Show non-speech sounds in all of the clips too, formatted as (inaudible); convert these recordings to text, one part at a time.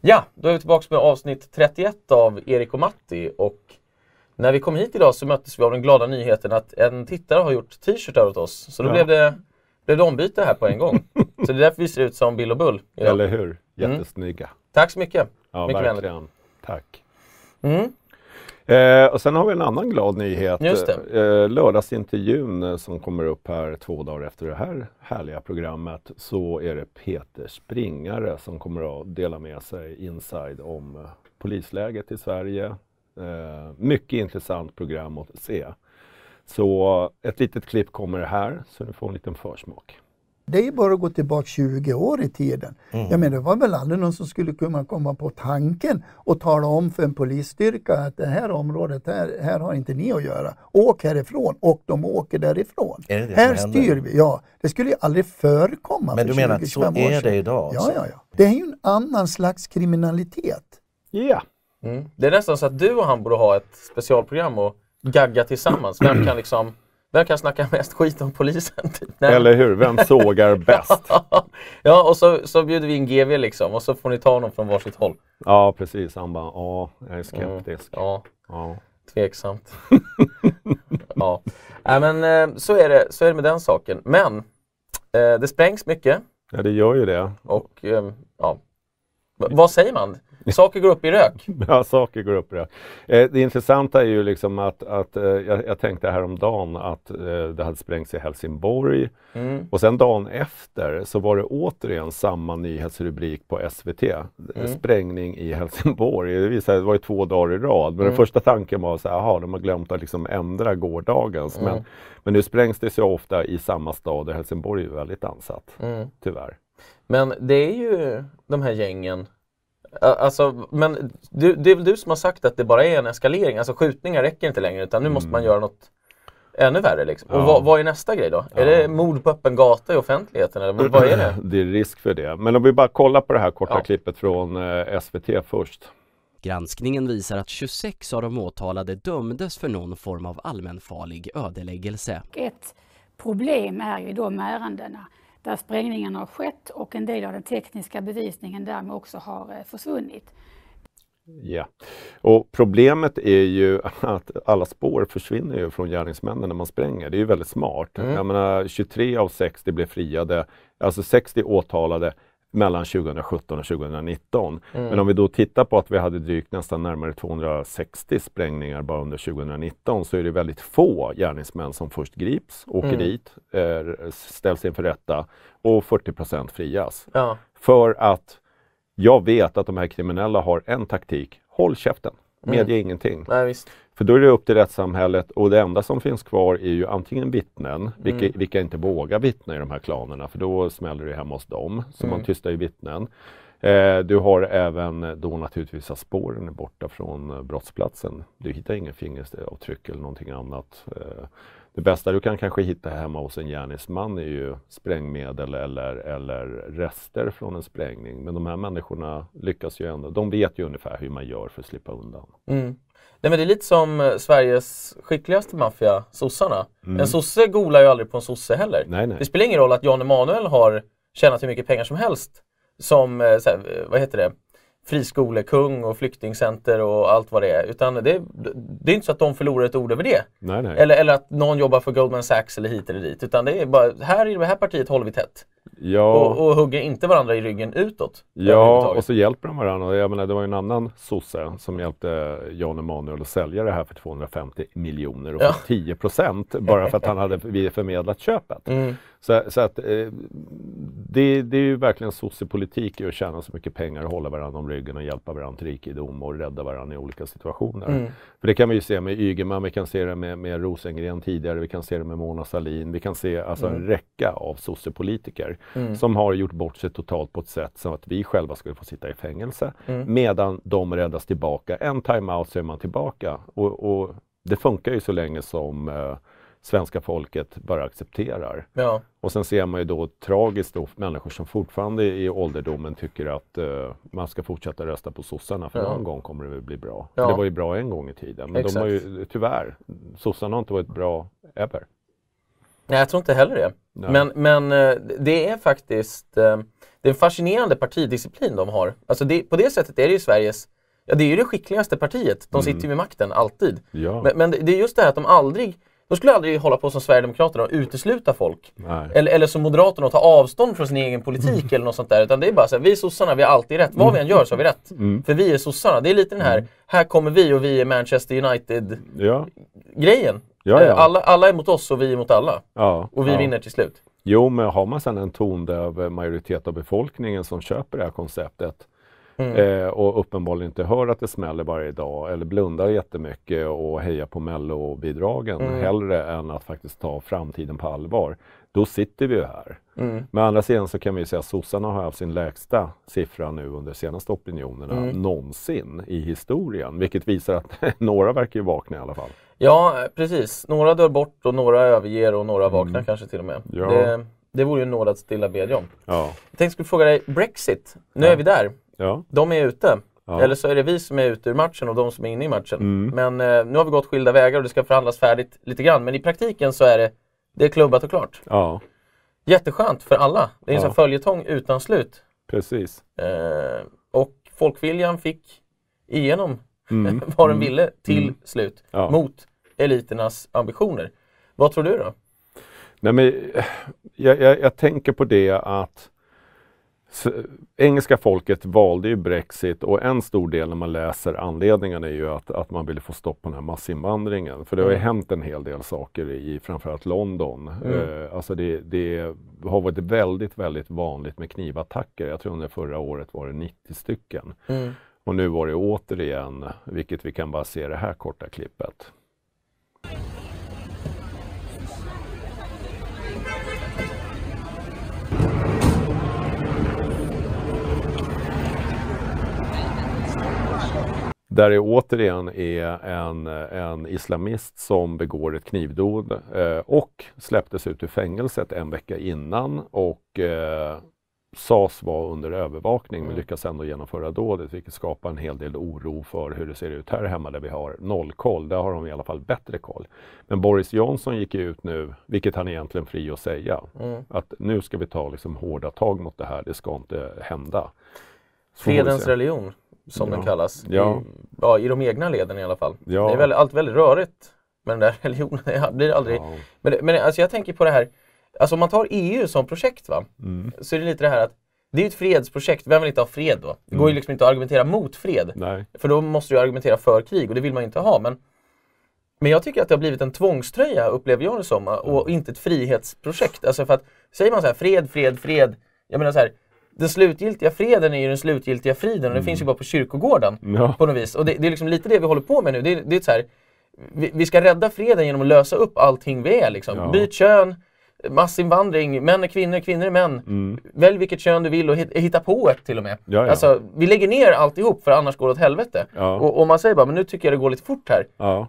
Ja, då är vi tillbaka med avsnitt 31 av Erik och Matti och när vi kom hit idag så möttes vi av den glada nyheten att en tittare har gjort t-shirtar åt oss. Så då Ja. blev, det, blev det ombyte här på en gång. (laughs) så det är därför vi ser ut som Bill och Bull. idag. Eller hur? Jättesnygga. Tack så mycket. Ja, Mycket vänligt. verkligen. Tack. Mm. Eh, och sen har vi en annan glad nyhet. Just Eh, lördagsintervjun eh, som kommer upp här två dagar efter det här härliga programmet så är det Peter Springare som kommer att dela med sig inside om eh, polisläget i Sverige. Eh, mycket intressant program att se. Så ett litet klipp kommer här så du får en liten försmak. Det är bara att gå tillbaka 20 år i tiden. Jag menar, det var väl aldrig någon som skulle kunna komma på tanken och tala om för en polisstyrka att det här området, här, här har inte ni att göra. Åk härifrån och de åker därifrån. Är det det här styr vi. Ja, det skulle ju aldrig förekomma Men för du menar att så 20-25 år är det sedan. idag? Ja, alltså? ja, ja. Det är ju en annan slags kriminalitet. Ja, Mm. Det är nästan så att du och han borde ha ett specialprogram och gagga tillsammans. Vem kan liksom vem kan snacka mest skit om polisen? Typ? Nej. eller hur? Vem sågar bäst? (laughs) ja, och så, så bjuder vi in GV liksom och så får ni ta honom från varsitt håll. Ja, precis. Han bara, ja, jag är skeptisk. Ja, Ja. tveksamt. (laughs) ja, Nej, men eh, så är, det, så är det med den saken. Men eh, det sprängs mycket ja, det gör ju det. och eh, ja, V- vad säger man? (laughs) Saker går upp i rök. (laughs) Ja, saker går upp i det. Eh, det intressanta är ju liksom att, att eh, jag, jag tänkte häromdagen att eh, det hade sprängts i Helsingborg Mm. och sen dagen efter så var det återigen samma nyhetsrubrik på SVT. Mm. Sprängning i Helsingborg. Det visade det var ju två dagar i rad. Men den första tanken var så här, jaha, de har glömt att liksom ändra gårdagens. Men, men nu sprängs det så ofta i samma stad och Helsingborg är ju väldigt ansatt, Mm. tyvärr. Men det är ju de här gängen Alltså, men du, det är väl du som har sagt att det bara är en eskalering, alltså skjutningar räcker inte längre utan nu måste man göra något ännu värre liksom. Och Mm. Ja. vad, vad är nästa grej då? Är det mord på öppen gata i offentligheten eller vad, vad är det? (clears throat) Det är risk för det. Men om vi bara kollar på det här korta Ja. klippet från eh, SVT först. Granskningen visar att 26 av de åtalade dömdes för någon form av allmänfarlig ödeläggelse. Ett problem är ju i de ärendena där sprängningarna har skett och en del av den tekniska bevisningen därmed också har eh, försvunnit. Ja. Och problemet är ju (laughs) att alla spår försvinner ju från gärningsmännen när man spränger. Det är ju väldigt smart. Jag menar 23 av 60 blev friade, alltså 60 åtalade mellan 2017 och 2019. Men om vi då tittar på att vi hade drygt nästan närmare 260 sprängningar bara under 2019 så är det väldigt få gärningsmän som först grips, åker dit, eh, ställs inför rätta och 40% frias. Ja. För att jag vet att de här kriminella har en taktik. Håll käften, medge ingenting. Nej, visst. För då är det upp till rättssamhället och det enda som finns kvar är ju antingen vittnen, vilka, vilka inte vågar vittna i de här klanerna för då smäller det hemma hos dem. Så man tystar ju vittnen. Eh, du har även då naturligtvis att spåren är borta från eh, brottsplatsen. Du hittar ingen fingeravtryck eller någonting annat. Eh, det bästa du kan kanske hitta hemma hos en gärningsman är ju sprängmedel eller, eller rester från en sprängning. Men de här människorna lyckas ju ändå. De vet ju ungefär hur man gör för att slippa undan. Mm. Nej men det är lite som eh, Sveriges skickligaste maffia, sossarna. En sosse golar ju aldrig på en sosse heller. Nej, nej. Det spelar ingen roll att Jan Emanuel har tjänat hur mycket pengar som helst som, eh, här, eh, vad heter det, friskolekung och flyktingcenter och allt vad det är. Utan det, det är inte så att de förlorar ett ord över det. Nej, nej. Eller, eller att någon jobbar för Goldman Sachs eller hit eller dit. Utan det är bara, här i det här partiet håller vi tätt. Ja. Och, och hugger inte varandra i ryggen utåt. Ja, och så hjälper de varandra. Jag menar, det var ju en annan sosse som hjälte Jan Emanuel att sälja det här för 250 miljoner och Ja. fick 10 procent bara för att han hade förmedlat köpet. Mm. Så, så att eh, det, det är ju verkligen sossepolitik att tjäna så mycket pengar och hålla varandra om ryggen och hjälpa varandra till rikedom och rädda varandra i olika situationer. Mm. För det kan vi ju se med Ygeman, vi kan se det med, med Rosengren tidigare, vi kan se det med Mona Sahlin, vi kan se alltså Mm. en räcka av sossepolitiker som har gjort bort sig totalt på ett sätt så att vi själva skulle få sitta i fängelse Mm. medan de räddas tillbaka. En time-out så är man tillbaka. Och, och det funkar ju så länge som eh, svenska folket bara accepterar. Ja. Och sen ser man ju då tragiskt då människor som fortfarande i ålderdomen tycker att eh, man ska fortsätta rösta på sossarna för Ja. någon gång kommer det väl bli bra. Ja. För det var ju bra en gång i tiden. Men de har Exakt. ju tyvärr, sossarna har inte varit bra ever. Nej, jag tror inte heller det. Nej. Men, men eh, det är faktiskt eh, det är en fascinerande partidisciplin de har. Alltså det, på det sättet är det ju Sveriges Ja, det är ju det skickligaste partiet. De sitter ju vid makten, alltid. Ja. Men, men det är just det här att de aldrig de skulle aldrig hålla på som Sverigedemokraterna och utesluta folk. Nej. Eller, eller som Moderaterna och ta avstånd från sin egen politik (laughs) eller något sånt där. Utan det är bara så här, vi sossarna, vi har alltid rätt. Vad vi än gör så har vi rätt. För vi är sossarna. Det är lite den här, här kommer vi och vi är Manchester United-grejen. Ja. Ja, ja. Eh, Alla, alla är mot oss och vi är mot alla. ja. Och vi ja. vinner till slut. Jo, men har man sedan en tondöv majoritet av befolkningen som köper det här konceptet Mm. eh, och uppenbarligen inte hör att det smäller varje dag eller blundar jättemycket och hejar på mellobidragen Mm. hellre än att faktiskt ta framtiden på allvar. Då sitter vi ju här. Mm. Men andra sidan så kan vi säga att sossarna har haft sin lägsta siffra nu under senaste opinionerna Mm. någonsin i historien. Vilket visar att (laughs) några verkar ju vakna i alla fall. Ja, precis. Några dör bort och några överger och några vaknar kanske till och med. Ja. Det, det vore ju en nåd att stilla bedja om. Ja, Jag tänkte skulle fråga dig, Brexit. Nu Ja. är vi där. ja, De är ute. Ja. Eller så är det vi som är ute ur matchen och de som är inne i matchen. Mm. Men eh, nu har vi gått skilda vägar och det ska förhandlas färdigt lite grann. Men i praktiken så är det, det är klubbat och klart. ja, Jätteskönt för alla. Det är en Ja. följetong utan slut. precis. Eh, och folkviljan fick igenom Mm. (laughs) vad den ville till Mm. slut. Ja. Mot eliternas ambitioner. Vad tror du då? Nej, men, eh, jag, jag, jag tänker på det att engelska folket valde ju Brexit och en stor del när man läser anledningarna är ju att, att man ville få stopp på den här massinvandringen. För det har ju Mm. hänt en hel del saker i framförallt London. Mm. Eh, alltså det, det har varit väldigt, väldigt vanligt med knivattacker. Jag tror under förra året var det 90 stycken. Mm. Och nu var det återigen, vilket vi kan bara se i det här korta klippet. Där det återigen är en, en islamist som begår ett knivdåd eh, och släpptes ut ur fängelset en vecka innan och eh, sades vara under övervakning men lyckas ändå genomföra dådet vilket skapar en hel del oro för hur det ser ut här hemma där vi har noll koll. Där har de i alla fall bättre koll. Men Boris Johnson gick ut nu, vilket han är egentligen fri att säga, Mm. att nu ska vi ta liksom hårda tag mot det här, det ska inte hända. Så Fredens religion, som Ja. den kallas. Ja. I, ja, I de egna leden i alla fall. Ja. Det är väldigt, allt väldigt rörigt med den där (laughs) religionen. Det blir aldrig... Ja. Men, men alltså jag tänker på det här, alltså om man tar EU som projekt va, Mm. så är det lite det här att det är ett fredsprojekt, vem vill inte ha fred då? Det Mm. går ju liksom inte att argumentera mot fred. Nej. För då måste du argumentera för krig och det vill man ju inte ha. Men, men jag tycker att det har blivit en tvångströja, upplever jag det som, och inte ett frihetsprojekt. Alltså för att, säger man så här, fred, fred, fred. Jag menar så här, den slutgiltiga freden är ju den slutgiltiga friden och det finns ju bara på kyrkogården. Ja. På något vis. Och det, det är liksom lite det vi håller på med nu. Det, det är så här, vi, vi ska rädda freden genom att lösa upp allting vi är. Liksom. Ja. Byt kön, massinvandring, män är kvinnor, kvinnor är män. Mm. Välj vilket kön du vill och hit- hitta på ett till och med. Ja, ja. Alltså, vi lägger ner alltihop för annars går det åt helvete. Ja. Och, och man säger bara, men nu tycker jag det går lite fort här. Ja.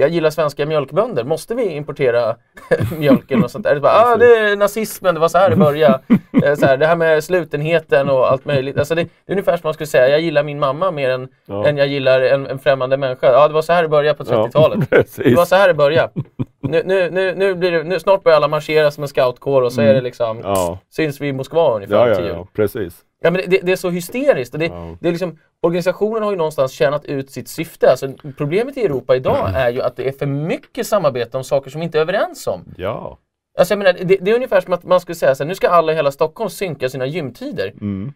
Jag gillar svenska mjölkbönder, måste vi importera (laughs) mjölken och sånt där? Det, bara, ah, det är nazismen, det var så här det började. (laughs) Eh, så här, det här med slutenheten och allt möjligt. Alltså det, det är ungefär som man skulle säga, jag gillar min mamma mer än, Ja. än jag gillar en, en främmande människa. Ja, det var så här det började på 30-talet. Ja, (laughs) Det var så här det började. Nu, nu, nu, nu blir det, nu, snart börjar alla marschera som en scoutkår och så är det liksom, Mm. Ja. syns vi i Moskva ungefär Ja, ja, ja, precis. Ja, men det, det är så hysteriskt. Det, Ja. det är liksom, organisationen har ju någonstans tjänat ut sitt syfte. Alltså, problemet i Europa idag är ju att det är för mycket samarbete om saker som vi inte är överens om. Ja. Alltså, jag menar, det, det är ungefär som att man skulle säga så här, nu ska alla i hela Stockholm synka sina gymtider. Mm.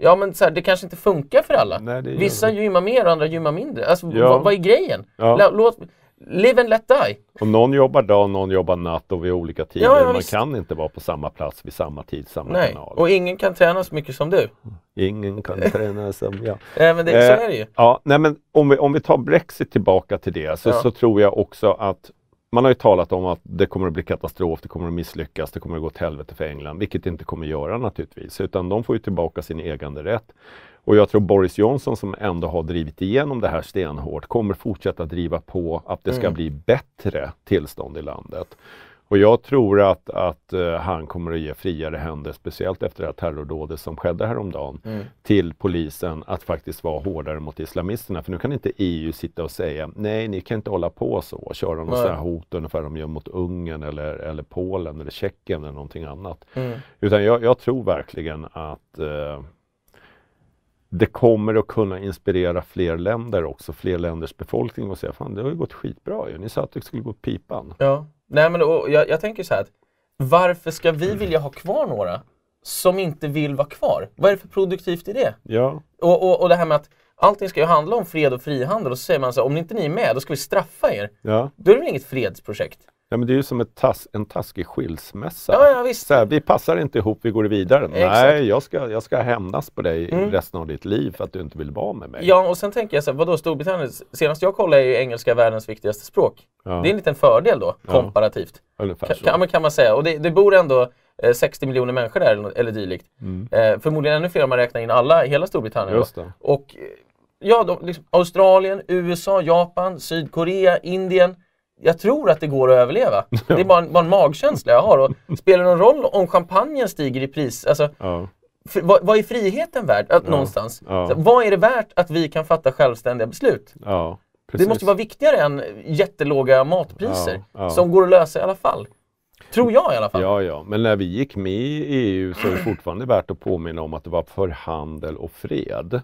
Ja men så här, det kanske inte funkar för alla. Nej, Vissa gymmar mer och andra gymmar mindre. Alltså, Ja. vad, vad är grejen? Ja. Låt, live and let die. Och någon jobbar dag, någon jobbar natt och vid olika tider. Ja, Man visst. kan inte vara på samma plats vid samma tid, samma Nej, kanal. och ingen kan träna så mycket som du. Ingen kan träna som jag. (laughs) Eh, men det, Eh, så är det ju. Ja, nej men om vi, om vi tar Brexit tillbaka till det så, Ja. så tror jag också att man har ju talat om att det kommer att bli katastrof, det kommer att misslyckas, det kommer att gå åt helvete för England, vilket det inte kommer att göra naturligtvis, utan de får ju tillbaka sin äganderätt. Och jag tror Boris Johnson som ändå har drivit igenom det här stenhårt kommer fortsätta driva på att det ska Mm. bli bättre tillstånd i landet. Och jag tror att, att uh, han kommer att ge friare händer, speciellt efter det här terrordådet som skedde häromdagen, mm. till polisen att faktiskt vara hårdare mot islamisterna. För nu kan inte EU sitta och säga nej, ni kan inte hålla på så och köra något sådant hot ungefär de gör mot Ungern eller, eller Polen eller Tjeckien eller någonting annat. Mm. Utan jag, jag, tror verkligen att uh, det kommer att kunna inspirera fler länder också, fler länders befolkning och säga fan det har ju gått skitbra ju. Ni sa att det skulle gå pipan. Ja, nej men och, jag, jag tänker så här att varför ska vi vilja ha kvar några som inte vill vara kvar? Vad är det för produktivt i det? Ja. Och, och, och det här med att allting ska ju handla om fred och frihandel och så säger man så här, om inte ni är med då ska vi straffa er. Ja. Då är det väl inget fredsprojekt? Ja men det är ju som tas en taskig skilsmässa. Ja, ja, visst. Så här, vi passar inte ihop, vi går vidare. Exakt. Nej, jag ska, jag ska hämnas på dig mm. resten av ditt liv för att du inte vill vara med mig. Ja, och sen tänker jag så här, vadå Storbritannien? Senast jag kollade är ju engelska världens viktigaste språk. Ja. Det är en liten fördel då, komparativt. Ungefär så. Kan, kan man säga. Och det, det bor ändå 60 eh, miljoner människor där eller dylikt. Mm. Eh, förmodligen ännu fler om man räknar in alla, hela Storbritannien. Just det. Och ja, de, liksom, Australien, USA, Japan, Sydkorea, Indien jag tror att det går att överleva. (laughs) Ja. Det är bara en, bara en magkänsla jag har. Och spelar det någon roll om champagnen stiger i pris? Alltså, ja. för, vad, vad, är friheten värd? Att, ja. Någonstans. Så, vad är det värt att vi kan fatta självständiga beslut? Det måste vara viktigare än jättelåga matpriser som går att lösa i alla fall. Tror jag i alla fall. Ja, ja, men när vi gick med i EU så är det fortfarande värt att påminna om att det var för handel och fred.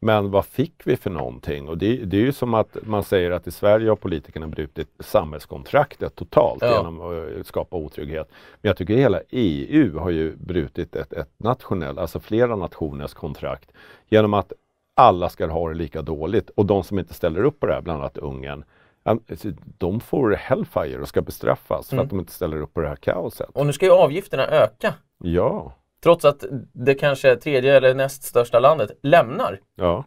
Men vad fick vi för någonting? Och det, det, är ju som att man säger att i Sverige har politikerna brutit samhällskontraktet totalt ja. genom att skapa otrygghet. Men jag tycker hela EU har ju brutit ett, ett nationellt, alltså flera nationers kontrakt genom att alla ska ha det lika dåligt och de som inte ställer upp på det här, bland annat Ungern, de får hellfire och ska bestraffas mm. för att de inte ställer upp på det här kaoset. Och nu ska ju avgifterna öka. Ja. Trots att det kanske tredje eller näst största landet lämnar. Ja.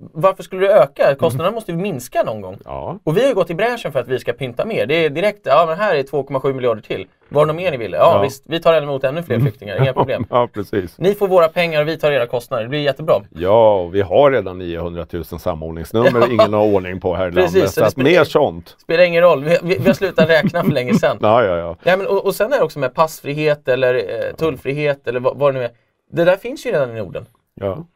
Varför skulle det öka? Kostnaderna måste ju minska någon gång. Ja. Och vi har gått i bräschen för att vi ska pynta mer. Det är direkt, ja men här är 2,7 miljarder till. Var det mer ni ville? Ja, ja. visst, vi tar emot ännu fler mm. flyktingar, inga problem. (laughs) ja, precis. Ni får våra pengar och vi tar era kostnader, det blir jättebra. Ja, och vi har redan 900 000 samordningsnummer (laughs) ingen har ordning på här i precis, landet. Så, att mer sånt. spelar ingen roll, vi, vi, vi har slutat räkna för länge sedan. (laughs) ja, ja, ja. ja men, och, och sen är det också med passfrihet eller eh, tullfrihet eller vad, vad det nu är. Det där finns ju redan i Norden. Ja.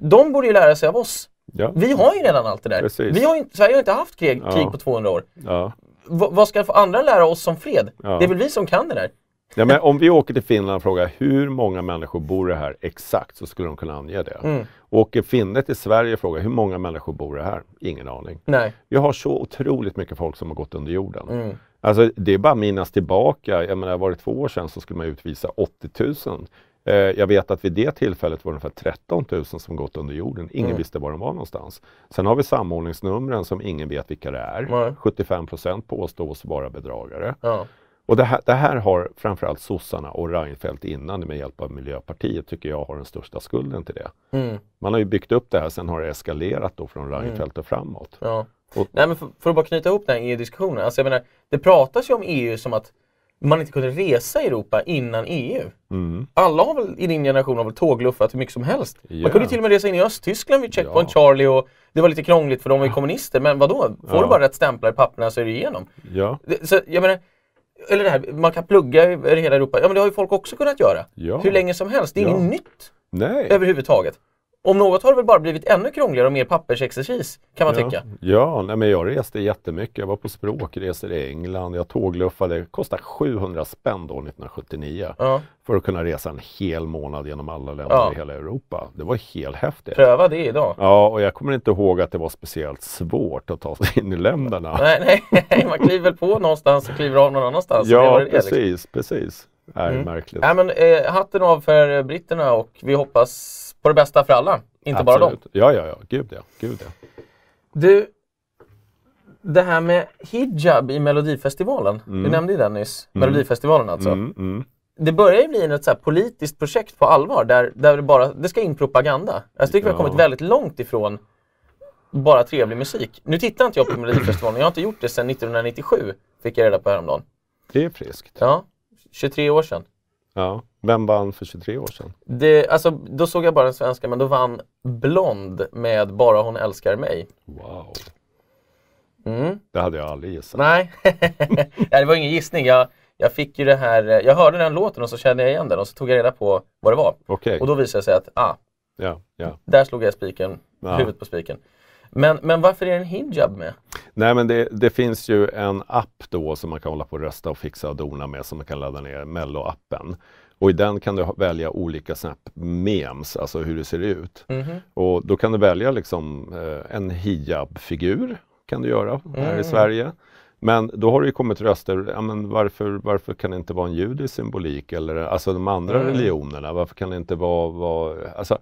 De borde ju lära sig av oss. Ja. Vi har ju redan allt det där. Vi har ju, Sverige har inte haft krig, ja. krig på 200 år. Ja. V vad ska andra lära oss som fred? Det är väl vi som kan det där. Ja, men om vi åker till Finland och frågar hur många människor bor det här exakt så skulle de kunna ange det. Mm. Åker finne till Sverige och frågar hur många människor bor det här? Ingen aning. Nej. Vi har så otroligt mycket folk som har gått under jorden. Mm. Alltså det är bara minnas tillbaka, jag menar var det två år sedan så skulle man utvisa 80 000 Eh, jag vet att vid det tillfället var det ungefär 13 000 som gått under jorden. Ingen mm. visste var de var någonstans. Sen har vi samordningsnumren som ingen vet vilka det är. Mm. 75 procent påstås vara bedragare. Ja. Och det här, det här har framförallt sossarna och Reinfeldt innan med hjälp av Miljöpartiet tycker jag har den största skulden till det. Mm. Man har ju byggt upp det här, sen har det eskalerat då från Reinfeldt och framåt. Ja. Och, Nej, men för, för, att bara knyta ihop den här EU-diskussionen. Alltså jag menar, det pratas ju om EU som att man inte kunde resa i Europa innan EU. Mm. Alla har väl i din generation har väl tågluffat hur mycket som helst. Yeah. Man kunde till och med resa in i Östtyskland vid Checkpoint ja. Charlie och det var lite krångligt för de var ju kommunister. Men vadå? Får ja. du bara rätt stämplar i papperna så är det igenom. Ja. Så jag menar, eller det här, man kan plugga över hela Europa. Ja men det har ju folk också kunnat göra. Ja. Hur länge som helst. Det är ja. inget nytt. Nej. Överhuvudtaget. Om något har det väl bara blivit ännu krångligare och mer pappersexercis kan man ja. tycka. Ja, nej, men jag reste jättemycket. Jag var på språkresor i England. Jag tågluffade. Det kostade 700 spänn då 1979 ja. för att kunna resa en hel månad genom alla länder ja. i hela Europa. Det var helt häftigt. Pröva det idag. Ja, och jag kommer inte ihåg att det var speciellt svårt att ta sig in i länderna. (laughs) nej, nej, man kliver på någonstans och kliver av någon annanstans. Ja, det det, precis, liksom. precis. Nej, mm. märkligt. Nej, men, eh, hatten av för britterna och vi hoppas på det bästa för alla, inte Absolut. bara dem. Ja, ja, ja. Gud ja. Gud ja. Du, det här med hijab i Melodifestivalen. Mm. Du nämnde ju den nyss. Mm. Melodifestivalen alltså. Mm, mm. Det börjar ju bli ett så politiskt projekt på allvar där, där det, bara, det ska in propaganda. Jag tycker ja. vi har kommit väldigt långt ifrån bara trevlig musik. Nu tittar inte jag på Melodifestivalen, jag har inte gjort det sedan 1997, fick jag reda på häromdagen. Det är friskt. Ja, 23 år sedan. Ja. Vem vann för 23 år sedan? Det, alltså, då såg jag bara den svenska, men då vann Blond med Bara hon älskar mig. Wow. Mm. Det hade jag aldrig gissat. (laughs) Nej, det var ingen gissning. Jag, jag fick ju det här, eh, jag hörde den låten och så kände jag igen den och så tog jag reda på vad det var. Okej. Och då visade det sig att, ah, Ja, ja. där slog jag spiken, Ja. huvudet på spiken. Men, men varför är det en hijab med? Nej men det, det finns ju en app då som man kan hålla på och rösta och fixa och dona med som man kan ladda ner, Mello-appen. Och i den kan du välja olika såna memes, alltså hur det ser ut. Mhm. Och då kan du välja liksom eh, en hijab-figur, kan du göra här Mm. i Sverige. Men då har det ju kommit röster, ja, men varför, varför kan det inte vara en judisk symbolik eller alltså de andra Mm. religionerna? Varför kan det inte vara, vara alltså,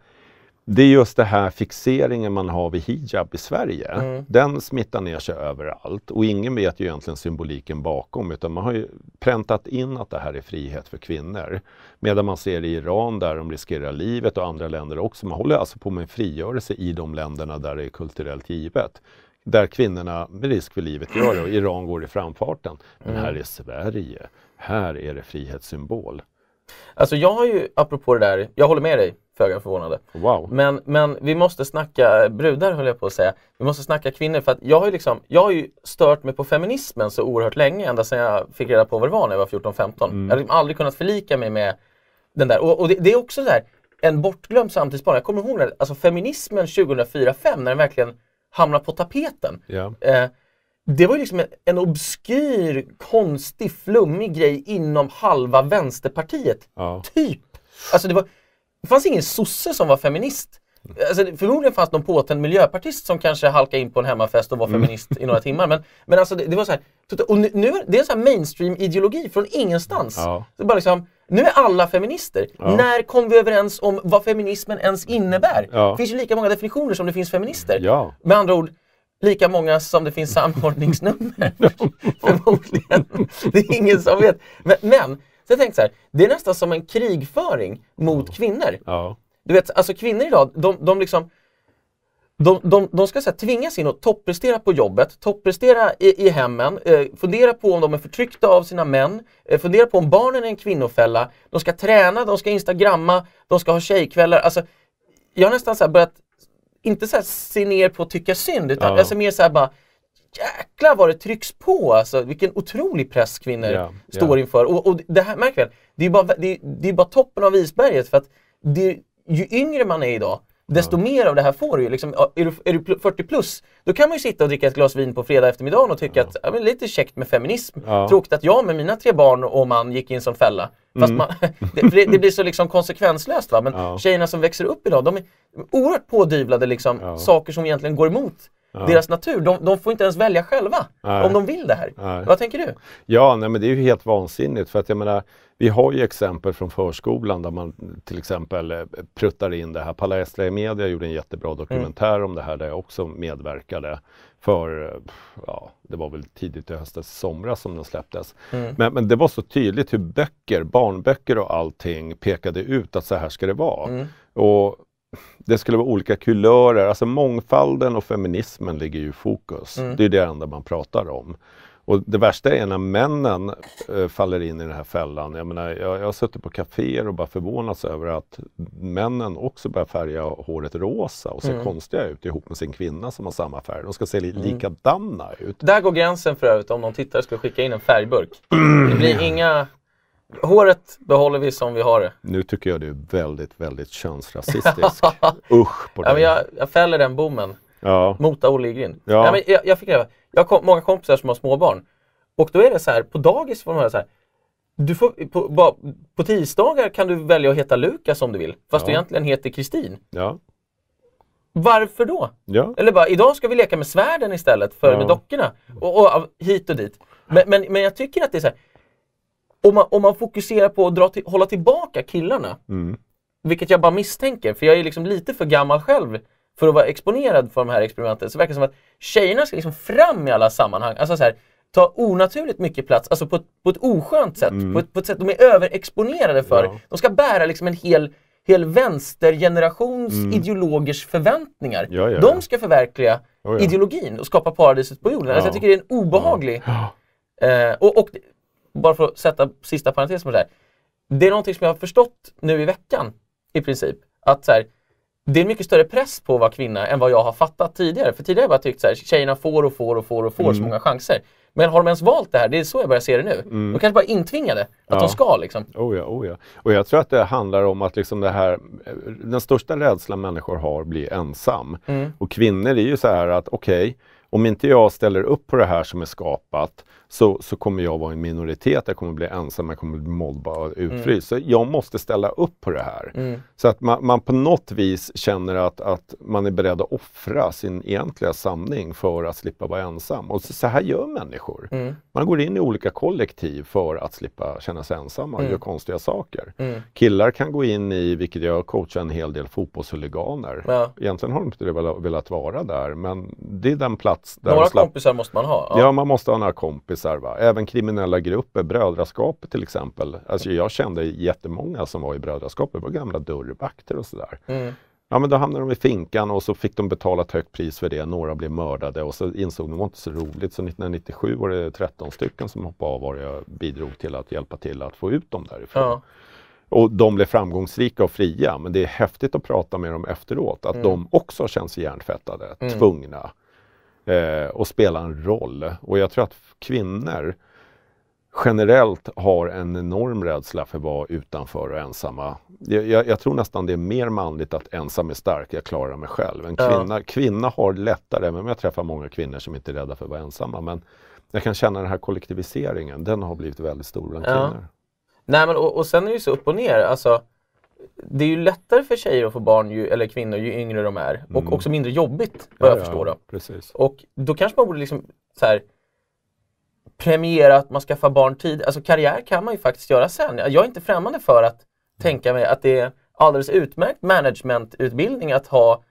det är just det här fixeringen man har vid hijab i Sverige. Mm. Den smittar ner sig överallt och ingen vet ju egentligen symboliken bakom utan man har ju präntat in att det här är frihet för kvinnor. Medan man ser i Iran där de riskerar livet och andra länder också. Man håller alltså på med en frigörelse i de länderna där det är kulturellt givet. Där kvinnorna med risk för livet gör det och Iran går i framfarten. Men här är Sverige, här är det frihetssymbol. Alltså jag har ju, apropå det där, jag håller med dig, föga förvånande. Wow! Men, men vi måste snacka brudar höll jag på att säga. Vi måste snacka kvinnor för att jag har ju liksom, jag har ju stört mig på feminismen så oerhört länge ända sedan jag fick reda på vad det var när jag var 14-15. Jag har liksom aldrig kunnat förlika mig med den där. Och, och det, det är också så här, en bortglömd samtidsspaning. Jag kommer ihåg när, alltså feminismen 2004-2005 när den verkligen hamnade på tapeten. Ja. Eh, det var ju liksom en, en obskyr, konstig, flummig grej inom halva vänsterpartiet. Ja. Typ. Alltså det, var, det fanns ingen sosse som var feminist. Alltså, förmodligen fanns någon påtänd miljöpartist som kanske halkade in på en hemmafest och var feminist i några timmar. Men, men alltså det, det var så här, och nu, nu är det är en sån mainstream-ideologi från ingenstans. Ja. Det bara liksom, nu är alla feminister. När kom vi överens om vad feminismen ens innebär? Ja. Det finns ju lika många definitioner som det finns feminister. Ja. Med andra ord, lika många som det finns samordningsnummer. (laughs) Förmodligen. Det är ingen som vet. Men, men så jag tänkte så här, det är nästan som en krigföring mot kvinnor. Ja. Du vet, alltså kvinnor idag, de, de liksom de, de, de ska så här, tvingas in och topprestera på jobbet, topprestera i, i hemmen, eh, fundera på om de är förtryckta av sina män, eh, fundera på om barnen är en kvinnofälla, de ska träna, de ska instagramma, de ska ha tjejkvällar. Alltså, jag har nästan så här börjat, inte så här se ner på att tycka synd, utan Ja. ser mer så här bara Jäklar vad det trycks på alltså, vilken otrolig press kvinnor Ja, står ja. inför. Och, och det här, märk väl, det är bara, det är, det är bara toppen av isberget för att det, ju yngre man är idag, desto mer av det här får du ju. Liksom, ja, är, du, är du pl- 40 plus, då kan man ju sitta och dricka ett glas vin på fredag eftermiddag och tycka att ja, men lite käckt med feminism. Ja. Tråkigt att jag med mina tre barn och man gick i en sån fälla. Fast man, (laughs) det, det, blir så liksom konsekvenslöst. Va? Men Ja. tjejerna som växer upp idag, de är oerhört pådyvlade liksom, Ja. saker som egentligen går emot deras natur. De, de får inte ens välja själva Nej. om de vill det här. Nej. Vad tänker du? Ja, nej, men det är ju helt vansinnigt för att jag menar, vi har ju exempel från förskolan där man till exempel eh, pruttar in det här. Palestra media gjorde en jättebra dokumentär om det här där jag också medverkade för, eh, ja, det var väl tidigt i höstas, somras som den släpptes. Men, men det var så tydligt hur böcker, barnböcker och allting pekade ut att så här ska det vara. Och det skulle vara olika kulörer, alltså mångfalden och feminismen ligger ju i fokus. Det är det enda man pratar om. Och det värsta är när männen eh, faller in i den här fällan. Jag, menar, jag, jag har suttit på kaféer och bara förvånats över att männen också börjar färga håret rosa och ser konstiga ut ihop med sin kvinna som har samma färg. De ska se li- likadana ut. Där går gränsen för övrigt om någon tittare skulle skicka in en färgburk. Det blir inga... Håret behåller vi som vi har det. Nu tycker jag du är väldigt, väldigt könsrasistisk. (laughs) Usch på Ja, men dig. jag, jag fäller den bommen. Ja. Mota Olle i grind. Ja. Men jag, jag fick det. Jag har många kompisar som har småbarn. Och då är det så här, på dagis får man höra så här. Du får, på, ba- på tisdagar kan du välja att heta Lukas om du vill. Fast du Ja. egentligen heter Kristin. Ja. Varför då? Ja. Eller bara, idag ska vi leka med svärden istället för med dockorna. Och, och hit och dit. Men, men, men jag tycker att det är så här. Om man, om man fokuserar på att dra till, hålla tillbaka killarna. Mm. Vilket jag bara misstänker, för jag är liksom lite för gammal själv för att vara exponerad för de här experimenten. Så det verkar som att tjejerna ska liksom fram i alla sammanhang. Alltså så här, ta onaturligt mycket plats, alltså på ett, på ett oskönt sätt. På, ett, på ett sätt de är överexponerade för. Ja. De ska bära liksom en hel, hel vänstergenerations ideologers förväntningar. Ja, ja. De ska förverkliga Oh, ideologin och skapa paradiset på jorden. Alltså jag tycker det är en obehaglig... Eh, och, och bara för att sätta sista parentesen på det här. Det är någonting som jag har förstått nu i veckan i princip. Att så här, det är mycket större press på att vara kvinna än vad jag har fattat tidigare. För tidigare har jag bara tyckt så här, tjejerna får och får och får och får så många chanser. Men har de ens valt det här? Det är så jag börjar se det nu. De kanske bara intvingade att Ja. de ska liksom. Oh ja, oh ja. Och jag tror att det handlar om att liksom det här, den största rädslan människor har blir ensam. Mm. Och kvinnor är ju så här att okej, om inte jag ställer upp på det här som är skapat så, så kommer jag vara en minoritet, jag kommer bli ensam, jag kommer bli mobbad och utfryst. Så jag måste ställa upp på det här. Mm. Så att man, man på något vis känner att, att man är beredd att offra sin egentliga sanning för att slippa vara ensam. Och så, så här gör människor. Mm. Man går in i olika kollektiv för att slippa känna sig ensamma och Mm. gör konstiga saker. Mm. Killar kan gå in i, vilket jag coachar en hel del, fotbollshuliganer. Ja. Egentligen har de inte velat, velat vara där, men det är den plats där Några slapp... kompisar måste man ha. Ja. man måste ha några kompisar. Va? Även kriminella grupper, brödraskapet till exempel. Alltså jag kände jättemånga som var i brödraskapet, det var gamla dörrvakter och sådär. Mm. Ja men då hamnade de i finkan och så fick de betala ett högt pris för det. Några blev mördade och så insåg de att det var inte så roligt. Så 1997 var det 13 stycken som hoppade av och jag bidrog till att hjälpa till att få ut dem därifrån. Ja. Och de blev framgångsrika och fria. Men det är häftigt att prata med dem efteråt. Att de också känner sig hjärntvättade, Mm. tvungna eh, och spela en roll. Och jag tror att kvinnor generellt har en enorm rädsla för att vara utanför och ensamma. Jag, jag, jag tror nästan det är mer manligt att ensam är stark, jag klarar mig själv. En Ja. kvinna, kvinna har lättare, men jag träffar många kvinnor som inte är rädda för att vara ensamma. Men jag kan känna den här kollektiviseringen, den har blivit väldigt stor bland Ja. kvinnor. Nej men och, och sen är det ju så upp och ner. Alltså, det är ju lättare för tjejer att få barn, ju, eller kvinnor, ju yngre de är. Och också mindre jobbigt, vad jag förstår då. Precis. Och då kanske man borde liksom så här, premiera att man skaffar barn tid. Alltså karriär kan man ju faktiskt göra sen. Jag är inte främmande för att tänka mig att det är alldeles utmärkt managementutbildning att ha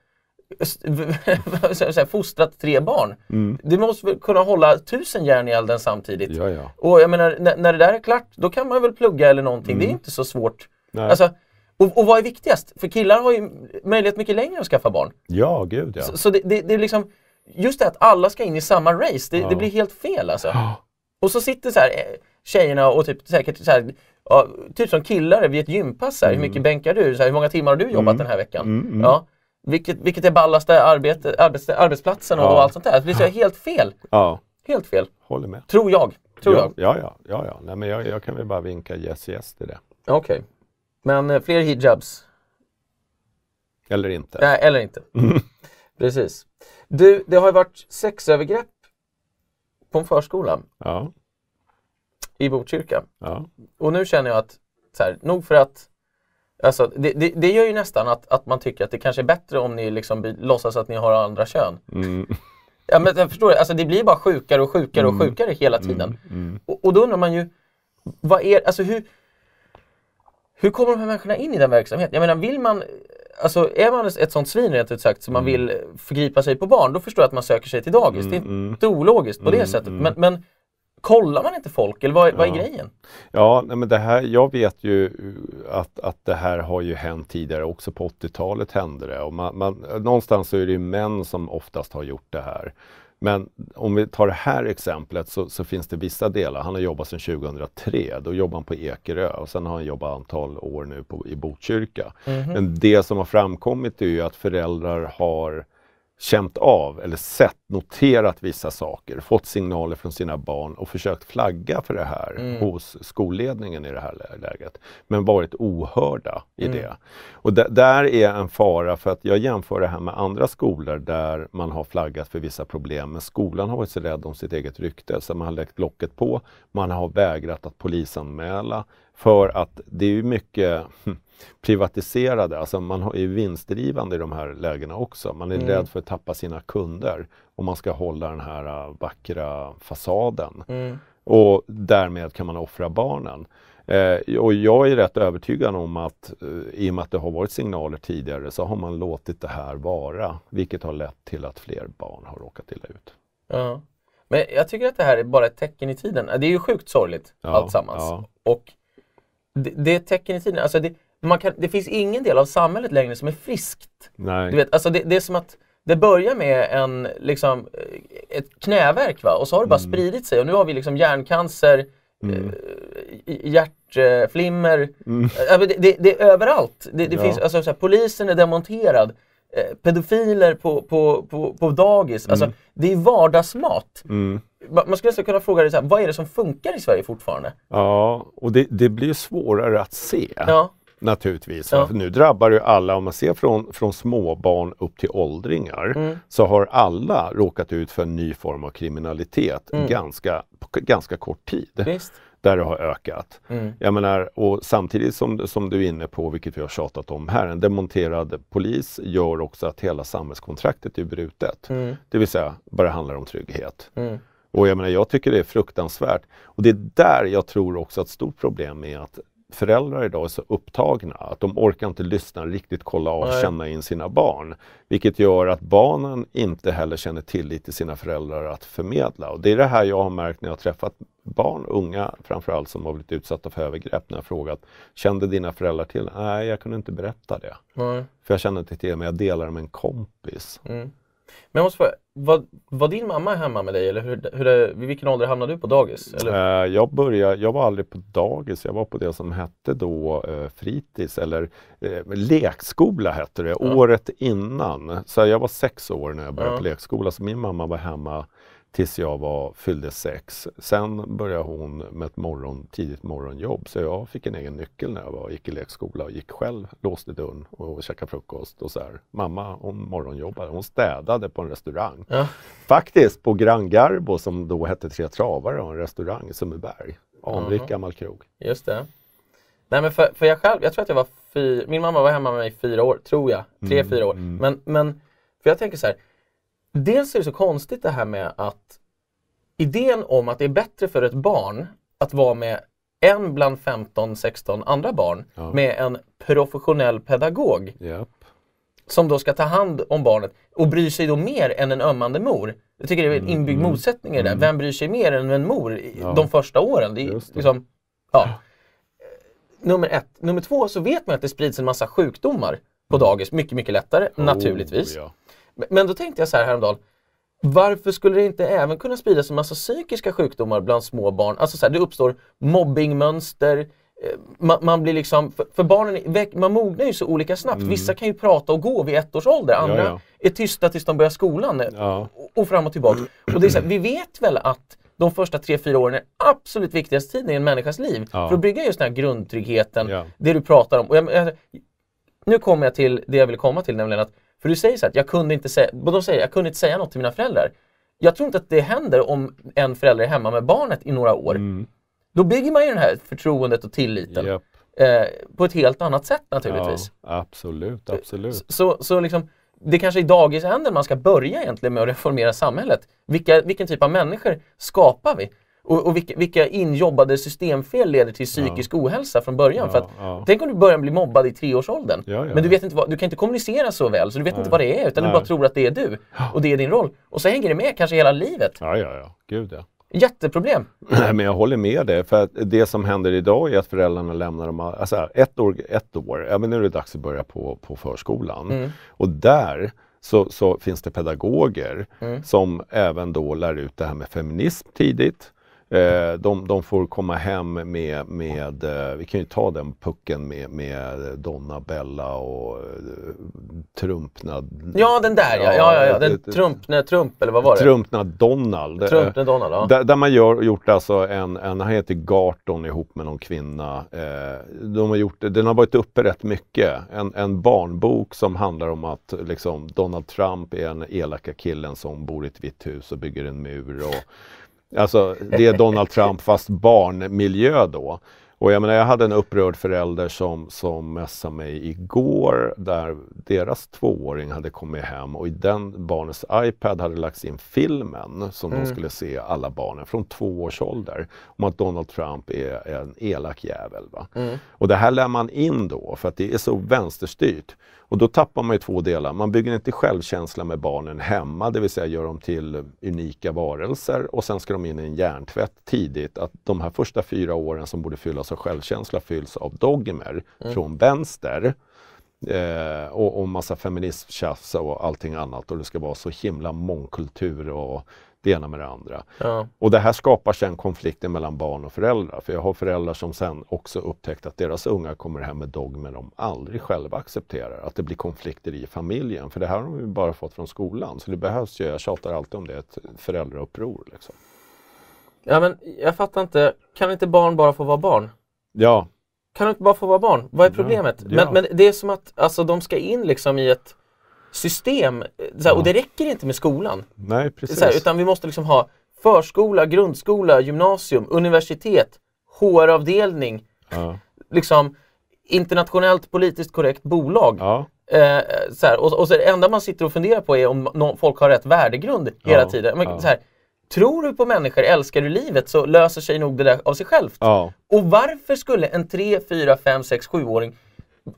(laughs) fostrat tre barn. Du måste väl kunna hålla tusen järn i elden samtidigt. Ja, ja. Och jag menar, när, när det där är klart, då kan man väl plugga eller någonting. Det är inte så svårt. Nej. Alltså, och, och vad är viktigast? För killar har ju möjlighet mycket längre att skaffa barn. Ja, gud ja. Så, så det, det, det är liksom, just det att alla ska in i samma race, det, det blir helt fel alltså. Och så sitter så här, eh, tjejerna och typ säkert så här, ja, typ som killar vid ett gympass, här, hur mycket bänkar du? Så här, hur många timmar har du jobbat den här veckan? Ja. Vilket, vilket är ballaste arbete, arbets, arbetsplatsen och, Ja. och allt sånt där. Det blir så helt fel. Ja, Helt fel. håller med. Tror jag. Tror ja, jag. ja, ja, ja, ja. Nej, men jag, jag kan väl bara vinka yes, yes till det. Okej. Men eh, fler hijabs? Eller inte. Nej, eller inte. (laughs) Precis. Du, det har ju varit sexövergrepp på en förskola Ja, i Botkyrka. ja. Och nu känner jag att, så här, nog för att Alltså, det, det, det gör ju nästan att, att man tycker att det kanske är bättre om ni liksom låtsas att ni har andra kön. Mm, Ja, men jag förstår, alltså, det blir bara sjukare och sjukare och sjukare hela tiden. mm. Och, och då undrar man ju, vad är, alltså hur, hur kommer de här människorna in i den verksamheten? Jag menar, vill man, alltså är man ett sånt svin rent ut sagt, så man vill förgripa sig på barn, då förstår jag att man söker sig till dagis. Det är inte ologiskt på det sättet. Men, men kollar man inte folk, eller vad, vad är grejen? Ja, nej, men det här, jag vet ju att, att det här har ju hänt tidigare, också på 80-talet hände det. Och man, man, någonstans så är det ju män som oftast har gjort det här. Men om vi tar det här exemplet så, så finns det vissa delar. Han har jobbat sedan 2003, då jobbade han på Ekerö och sen har han jobbat antal år nu på, i Botkyrka. Men det som har framkommit är ju att föräldrar har känt av eller sett, noterat vissa saker, fått signaler från sina barn och försökt flagga för det här hos skolledningen i det här lä- läget. Men varit ohörda i det. Och där är en fara för att jag jämför det här med andra skolor där man har flaggat för vissa problem. Men skolan har varit så rädd om sitt eget rykte så man har läckt locket på. Man har vägrat att polisanmäla för att det är ju mycket hm, privatiserade, alltså man är ju vinstdrivande i de här lägena också. Man är rädd för att tappa sina kunder och man ska hålla den här äh, vackra fasaden. Och därmed kan man offra barnen. Eh, och jag är rätt övertygad om att eh, i och med att det har varit signaler tidigare så har man låtit det här vara, vilket har lett till att fler barn har råkat illa ut. Ja. Men jag tycker att det här är bara ett tecken i tiden. Det är ju sjukt sorgligt Ja, alltsammans. ja. Och det, det är ett tecken i tiden. Alltså det, man kan, det finns ingen del av samhället längre som är friskt. Nej. Du vet, alltså det, det är som att det börjar med en, liksom, eh, ett knäverk va? och så har det bara Mm. spridit sig och nu har vi liksom hjärncancer, eh, hjärtflimmer. Eh, det, det, det är överallt. Det, det Mm. Ja. finns, alltså, så här, polisen är demonterad. Pedofiler på, på, på, på dagis. Alltså, det är vardagsmat. Mm. man skulle nästan kunna fråga dig, så här, vad är det som funkar i Sverige fortfarande? Ja, och det, det blir svårare att se. Ja. Naturligtvis. Ja. Nu drabbar ju alla, om man ser från, från småbarn upp till åldringar, Mm. så har alla råkat ut för en ny form av kriminalitet Mm. ganska, på ganska kort tid. Visst. Där det har ökat. Mm. Jag menar, och samtidigt som, som du är inne på, vilket vi har tjatat om här, en demonterad polis gör också att hela samhällskontraktet är brutet. Mm. Det vill säga, bara handlar om trygghet. Mm. Och jag menar, jag tycker det är fruktansvärt. Och det är där jag tror också att ett stort problem är att föräldrar idag är så upptagna att de orkar inte lyssna, riktigt kolla av, Nej. känna in sina barn. Vilket gör att barnen inte heller känner tillit till sina föräldrar att förmedla. Och det är det här jag har märkt när jag har träffat barn, unga framförallt, som har blivit utsatta för övergrepp. När jag frågat, kände dina föräldrar till? Nej, jag kunde inte berätta det. Nej. För jag kände inte till det, men jag delar med en kompis. Mm. Men jag måste fråga, var, var din mamma hemma med dig eller hur, hur det, vid vilken ålder hamnade du på dagis? Eller? Eh, Jag, började, jag var aldrig på dagis, jag var på det som hette då eh, fritids eller eh, lekskola hette det, Ja. året innan. Så jag var sex år när jag började Ja. på lekskola, så min mamma var hemma tills jag var, fyllde sex. Sen började hon med ett morgon, tidigt morgonjobb, så jag fick en egen nyckel när jag var, gick i lekskola och gick själv, låste dörren och käkade frukost. Och så här. Mamma hon morgonjobbade, hon städade på en restaurang. Ja. Faktiskt på Gran Garbo som då hette Tre Travare och en restaurang i Sundbyberg. Anrik Jaha. gammal krog. Just det. Nej men för, för jag själv, jag tror att jag var fyra, min mamma var hemma med mig i fyra år, tror jag. Tre, Mm, fyra år. mm. Men, men, för jag tänker så här. Dels är det så konstigt det här med att idén om att det är bättre för ett barn att vara med en bland 15-16 andra barn Ja. med en professionell pedagog Japp. som då ska ta hand om barnet och bryr sig då mer än en ömmande mor. Jag tycker det är en inbyggd mm, motsättning i det där. mm. Vem bryr sig mer än en mor Ja. de första åren? Det är det. liksom, ja. Nummer ett. Nummer två så vet man att det sprids en massa sjukdomar på dagis. Mycket, mycket lättare naturligtvis. Oh, ja. Men- då tänkte jag så här häromdagen. Varför skulle det inte även kunna spridas en massa psykiska sjukdomar bland små barn? Alltså så här, det uppstår mobbingmönster, eh, man, man blir liksom, för, för barnen, man mognar ju så olika snabbt. Vissa kan ju prata och gå vid ett års ålder, andra Mm. ja. är tysta tills de börjar skolan eh, Ja. och, och fram och tillbaka. Och det är så här, vi vet väl att de första tre, fyra åren är absolut viktigaste tiden i en människas liv. Ja. För att bygga just den här grundtryggheten, Ja. det du pratar om. Och jag, jag, nu kommer jag till det jag vill komma till, nämligen att, för du säger så här, att jag kunde inte säga, de säger, jag kunde inte säga något till mina föräldrar. Jag tror inte att det händer om en förälder är hemma med barnet i några år. Mm. Då bygger man ju det här förtroendet och tilliten Japp. eh, på ett helt annat sätt naturligtvis. Ja, absolut, absolut. Så, så liksom, det kanske är i dagisänden man ska börja egentligen med att reformera samhället. Vilka, vilken typ av människor skapar vi? Och, och vilka, vilka injobbade systemfel leder till psykisk ohälsa från början? Ja, För att, ja. Tänk om du börjar bli mobbad i treårsåldern. Ja, ja, men du, ja. vet inte vad, du kan inte kommunicera så väl så du vet inte vad det är utan Nej. du bara tror att det är du. Och det är din roll. Och så hänger det med kanske hela livet. Ja, ja, ja. Gud ja. Jätteproblem. Nej, (clears throat) men jag håller med dig. För att det som händer idag är att föräldrarna lämnar dem, alltså ett år, ett år ja, men nu är det dags att börja på, på förskolan. Mm. Och där så, så finns det pedagoger Mm. som även då lär ut det här med feminism tidigt. Eh, de, de får komma hem med, med eh, vi kan ju ta den pucken med, med Donna Bella och eh, Trumpnad. Ja den där ja, ja, ja, ja. den det- Trump, eller vad var det? Trumpnad Donald. Trump, nej, Donald, ja. Där, där man gör, gjort alltså en, en, han heter Garton ihop med någon kvinna. Eh, de har gjort, den har varit uppe rätt mycket. En, en barnbok som handlar om att liksom, Donald Trump är den elaka killen som bor i ett vitt hus och bygger en mur. Och, alltså det är Donald Trump fast barnmiljö då. Och jag menar, jag hade en upprörd förälder som, som messade mig igår där deras tvååring hade kommit hem och i den barnets iPad hade lagts in filmen som de skulle se alla barnen från två års ålder om att Donald Trump är, en elak jävel. Va? Och det här lär man in då för att det är så vänsterstyrt. Och då tappar man ju två delar. Man bygger inte självkänsla med barnen hemma, det vill säga gör dem till unika varelser och sen ska de in i en hjärntvätt tidigt. Att de här första fyra åren som borde fyllas av självkänsla fylls av dogmer från vänster. Eh, och, och massa feminismtjafs och allting annat och det ska vara så himla mångkultur och det ena med det andra. Ja. Och det här skapar sen konflikter mellan barn och föräldrar. För jag har föräldrar som sen också upptäckt att deras unga kommer hem med dogmer de aldrig själva accepterar. Att det blir konflikter i familjen. För det här har vi bara fått från skolan. Så det behövs ju, jag tjatar alltid om det, ett föräldrauppror. Liksom. Ja, men jag fattar inte. Kan inte barn bara få vara barn? Ja, Kan de inte bara få vara barn? Vad är problemet? ja. Men, men det är som att alltså, de ska in liksom i ett system. Såhär, Och det räcker inte med skolan. nej precis. Såhär, utan vi måste liksom ha förskola, grundskola, gymnasium, universitet, HR-avdelning, ja. liksom internationellt politiskt korrekt bolag. Ja. Eh, så här, och, och så det enda man sitter och funderar på är om nå- folk har rätt värdegrund hela Ja, tiden. Men, ja. så här, tror du på människor, älskar du livet så löser sig nog det där av sig självt. Ja. Och varför skulle en 3, 4, 5, 6, 7-åring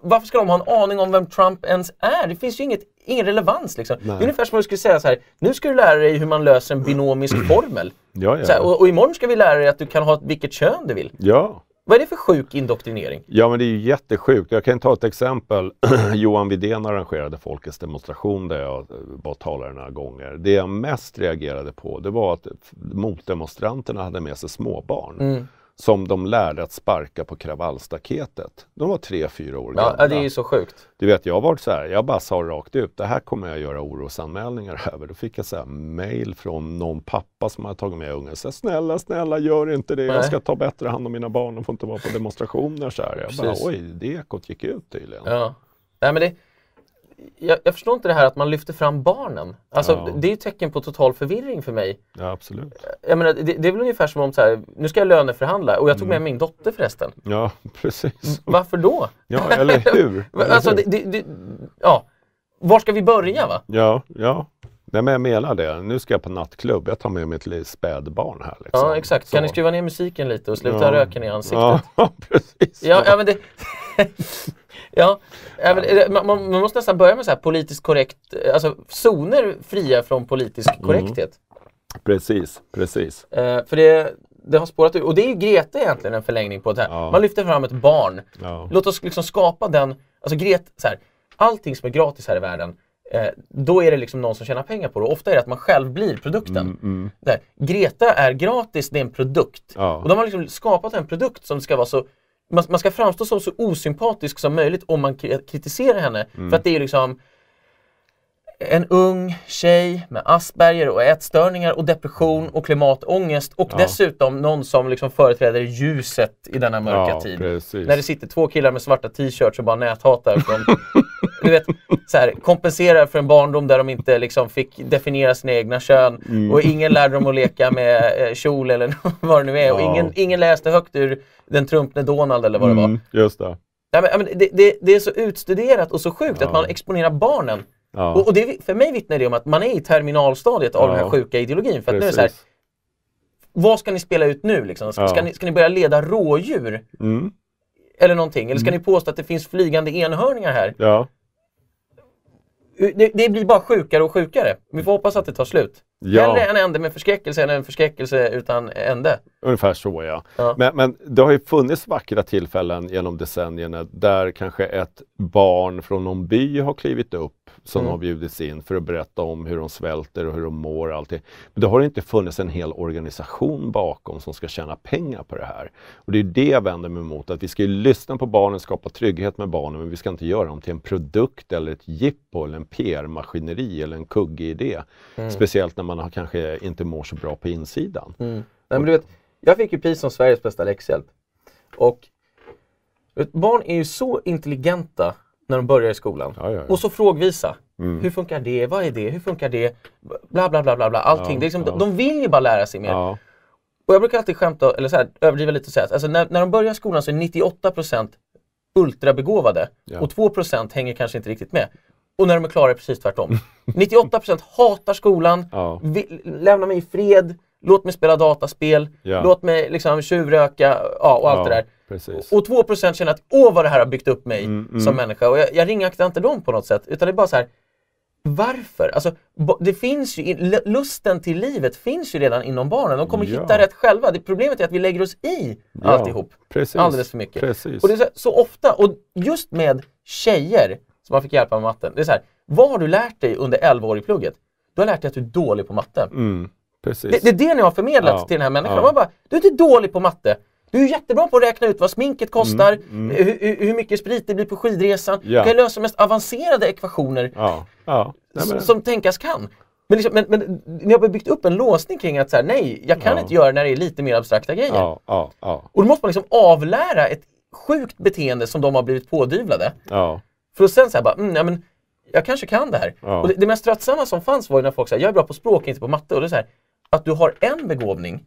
varför ska de ha en aning om vem Trump ens är? Det finns ju inget, ingen relevans liksom. Är ungefär som om du skulle säga så här, nu ska du lära dig hur man löser en binomisk (clears throat) formel. Ja, ja. Här, och, och imorgon ska vi lära dig att du kan ha vilket kön du vill. ja. Vad är det för sjuk indoktrinering? Ja men det är ju jättesjukt. Jag kan ta ett exempel. (clears throat) Johan Widén arrangerade Folkets demonstration där jag var talare några gånger. Det jag mest reagerade på det var att motdemonstranterna hade med sig småbarn. Mm. Som de lärde att sparka på kravallstaketet. De var tre, fyra år Ja, gamla. ja, det är ju så sjukt. Du vet, jag har varit så här, jag bara sa rakt ut, det här kommer jag göra orosanmälningar över. Då fick jag så här mail från någon pappa som hade tagit med ungen. Så snälla, snälla, gör inte det. Nej. Jag ska ta bättre hand om mina barn. De får inte vara på demonstrationer. Så här. Jag bara, oj, det ekot gick ut tydligen. Ja. Nej, men det, jag, jag förstår inte det här att man lyfter fram barnen. Alltså, Ja. Det är ju tecken på total förvirring för mig. Ja, absolut. Jag menar, det, det är väl ungefär som om så här, nu ska jag löneförhandla och jag tog Mm. med min dotter förresten. Ja, (laughs) precis. Varför då? Ja, eller hur? (laughs) Alltså, det, det, ja. Var ska vi börja va? Ja, ja. Nej, men jag menar det. Nu ska jag på nattklubb. Jag tar med mitt spädbarn här. Liksom. Ja, exakt. Så. Kan ni skruva ner musiken lite och sluta Ja. röken i ansiktet? Ja, (laughs) precis. Ja, ja men det... ja, det- man, man måste nästan börja med så här politiskt korrekt, alltså zoner fria från politisk Mm. korrekthet. Precis, precis. Eh, för det, det har spårat ur. Och det är ju Greta egentligen en förlängning på det här. Ja. Man lyfter fram ett barn. Ja. Låt oss liksom skapa den, alltså Greta, så här, allting som är gratis här i världen, eh, då är det liksom någon som tjänar pengar på det. Och ofta är det att man själv blir produkten. Där. Greta är gratis, det är en produkt. Ja. Och de har liksom skapat en produkt som ska vara så man, man ska framstå som så osympatisk som möjligt om man kri- kritiserar henne. För att det är liksom en ung tjej med Asperger och ätstörningar och depression och klimatångest och dessutom någon som liksom företräder ljuset i denna mörka Ja, tid. precis. När det sitter två killar med svarta t-shirts och bara näthatar. Från, (laughs) du vet, så här, kompenserar för en barndom där de inte liksom fick definiera sina egna kön Mm. och ingen lärde dem att leka med eh, kjol eller (laughs) vad det nu är. Och Ja. ingen, ingen läste högt ur Den trumpne Donald eller vad det var. Mm, just det. Nej, ja, men det, det, det är så utstuderat och så sjukt att man exponerar barnen. Ja. Och, och det, för mig vittnar det om att man är i terminalstadiet av Ja. den här sjuka ideologin. För att nu är det så här, vad ska ni spela ut nu? Liksom? Ska, ska, ni, ska ni börja leda rådjur? Mm. Eller någonting? Eller ska ni påstå att det finns flygande enhörningar här? Ja. Det, det blir bara sjukare och sjukare. Vi får hoppas att det tar slut. Ja. Hellre en ände med förskräckelse än en förskräckelse utan ände. Ungefär så ja. Ja. Men, men det har ju funnits vackra tillfällen genom decennierna där kanske ett barn från någon by har klivit upp som Mm. har bjudits in för att berätta om hur de svälter och hur de mår och allting. Men det har inte funnits en hel organisation bakom som ska tjäna pengar på det här. Och det är det jag vänder mig emot, att vi ska ju lyssna på barnen, skapa trygghet med barnen, men vi ska inte göra dem till en produkt eller ett jippo eller en PR-maskineri eller en kuggig idé. Mm. Speciellt när man har, kanske inte mår så bra på insidan. Nej, men du vet, jag fick ju pris som Sveriges bästa läxhjälp. Och barn är ju så intelligenta när de börjar i skolan. Ja, ja, ja. Och så frågvisa. Hur funkar det? Vad är det? Hur funkar det? Bla bla bla bla bla. Allting. Det är liksom. De vill ju bara lära sig mer. Och jag brukar alltid skämta, eller så här, överdriva lite och säga att alltså när, när de börjar skolan så är 98% ultrabegåvade och 2% hänger kanske inte riktigt med. Och när de är klara är det precis tvärtom. (laughs) 98% hatar skolan, vill, lämna mig i fred, låt mig spela dataspel, Ja. låt mig liksom tjuvröka ja, och allt ja, det där. Precis. Och 2% känner att åh vad det här har byggt upp mig Mm, mm. som människa. Och jag, jag ringaktar inte dem på något sätt. Utan det är bara så här. Varför? Alltså, det finns ju, lusten till livet finns ju redan inom barnen. De kommer Ja. hitta rätt själva. Det problemet är att vi lägger oss i Ja, alltihop. precis. Alldeles för mycket. Precis. Och det är så, så ofta, och just med tjejer som man fick hjälpa med matten. Det är så här, vad har du lärt dig under 11 år i plugget? Du har lärt dig att du är dålig på matte. Mm, precis. Det, det är det ni har förmedlat Ja, till den här människan. ja. Man bara, du är inte dålig på matte. Du är jättebra på att räkna ut vad sminket kostar, Hur, hur, hur mycket sprit det blir på skidresan. Mm, Ja. Du kan lösa de mest avancerade ekvationer Ja, ja. Nej, men, som tänkas kan. Men, liksom, men, men ni har byggt upp en låsning kring att så här, nej, jag kan inte göra när det är lite mer abstrakta grejer. Och då måste man liksom avlära ett sjukt beteende som de har blivit pådyvlade. För att sen säga bara, mm, ja, men jag kanske kan det här. Och det, det mest tröttsamma som fanns var ju när folk sa, jag är bra på språk, inte på matte. Och är så här, att du har en begåvning,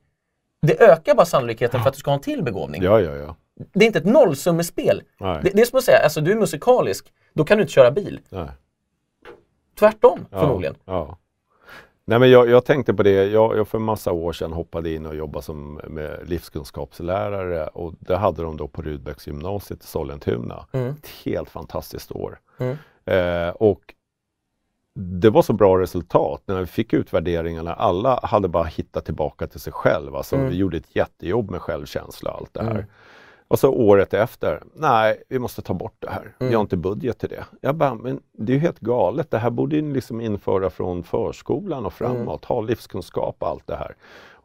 det ökar bara sannolikheten för att du ska ha en till begåvning. ja, ja, ja. Det är inte ett nollsummespel. Det, det är som att säga, alltså du är musikalisk, då kan du inte köra bil. Nej. Tvärtom, Ja, förmodligen. Ja. Nej, men jag, jag tänkte på det, jag, jag för en massa år sedan hoppade in och jobbade som med livskunskapslärare och det hade de då på Rudbecksgymnasiet i Sollentuna. Mm. Ett helt fantastiskt år. Mm. Eh, och det var så bra resultat när vi fick utvärderingarna. Alla hade bara hittat tillbaka till sig själv. Alltså, Mm. Vi gjorde ett jättejobb med självkänsla och allt det här. Mm. Och så året efter, nej, vi måste ta bort det här. Mm. Vi har inte budget till det. Jag bara, men det är ju helt galet. Det här borde ni liksom införa från förskolan och framåt. Ha livskunskap och allt det här.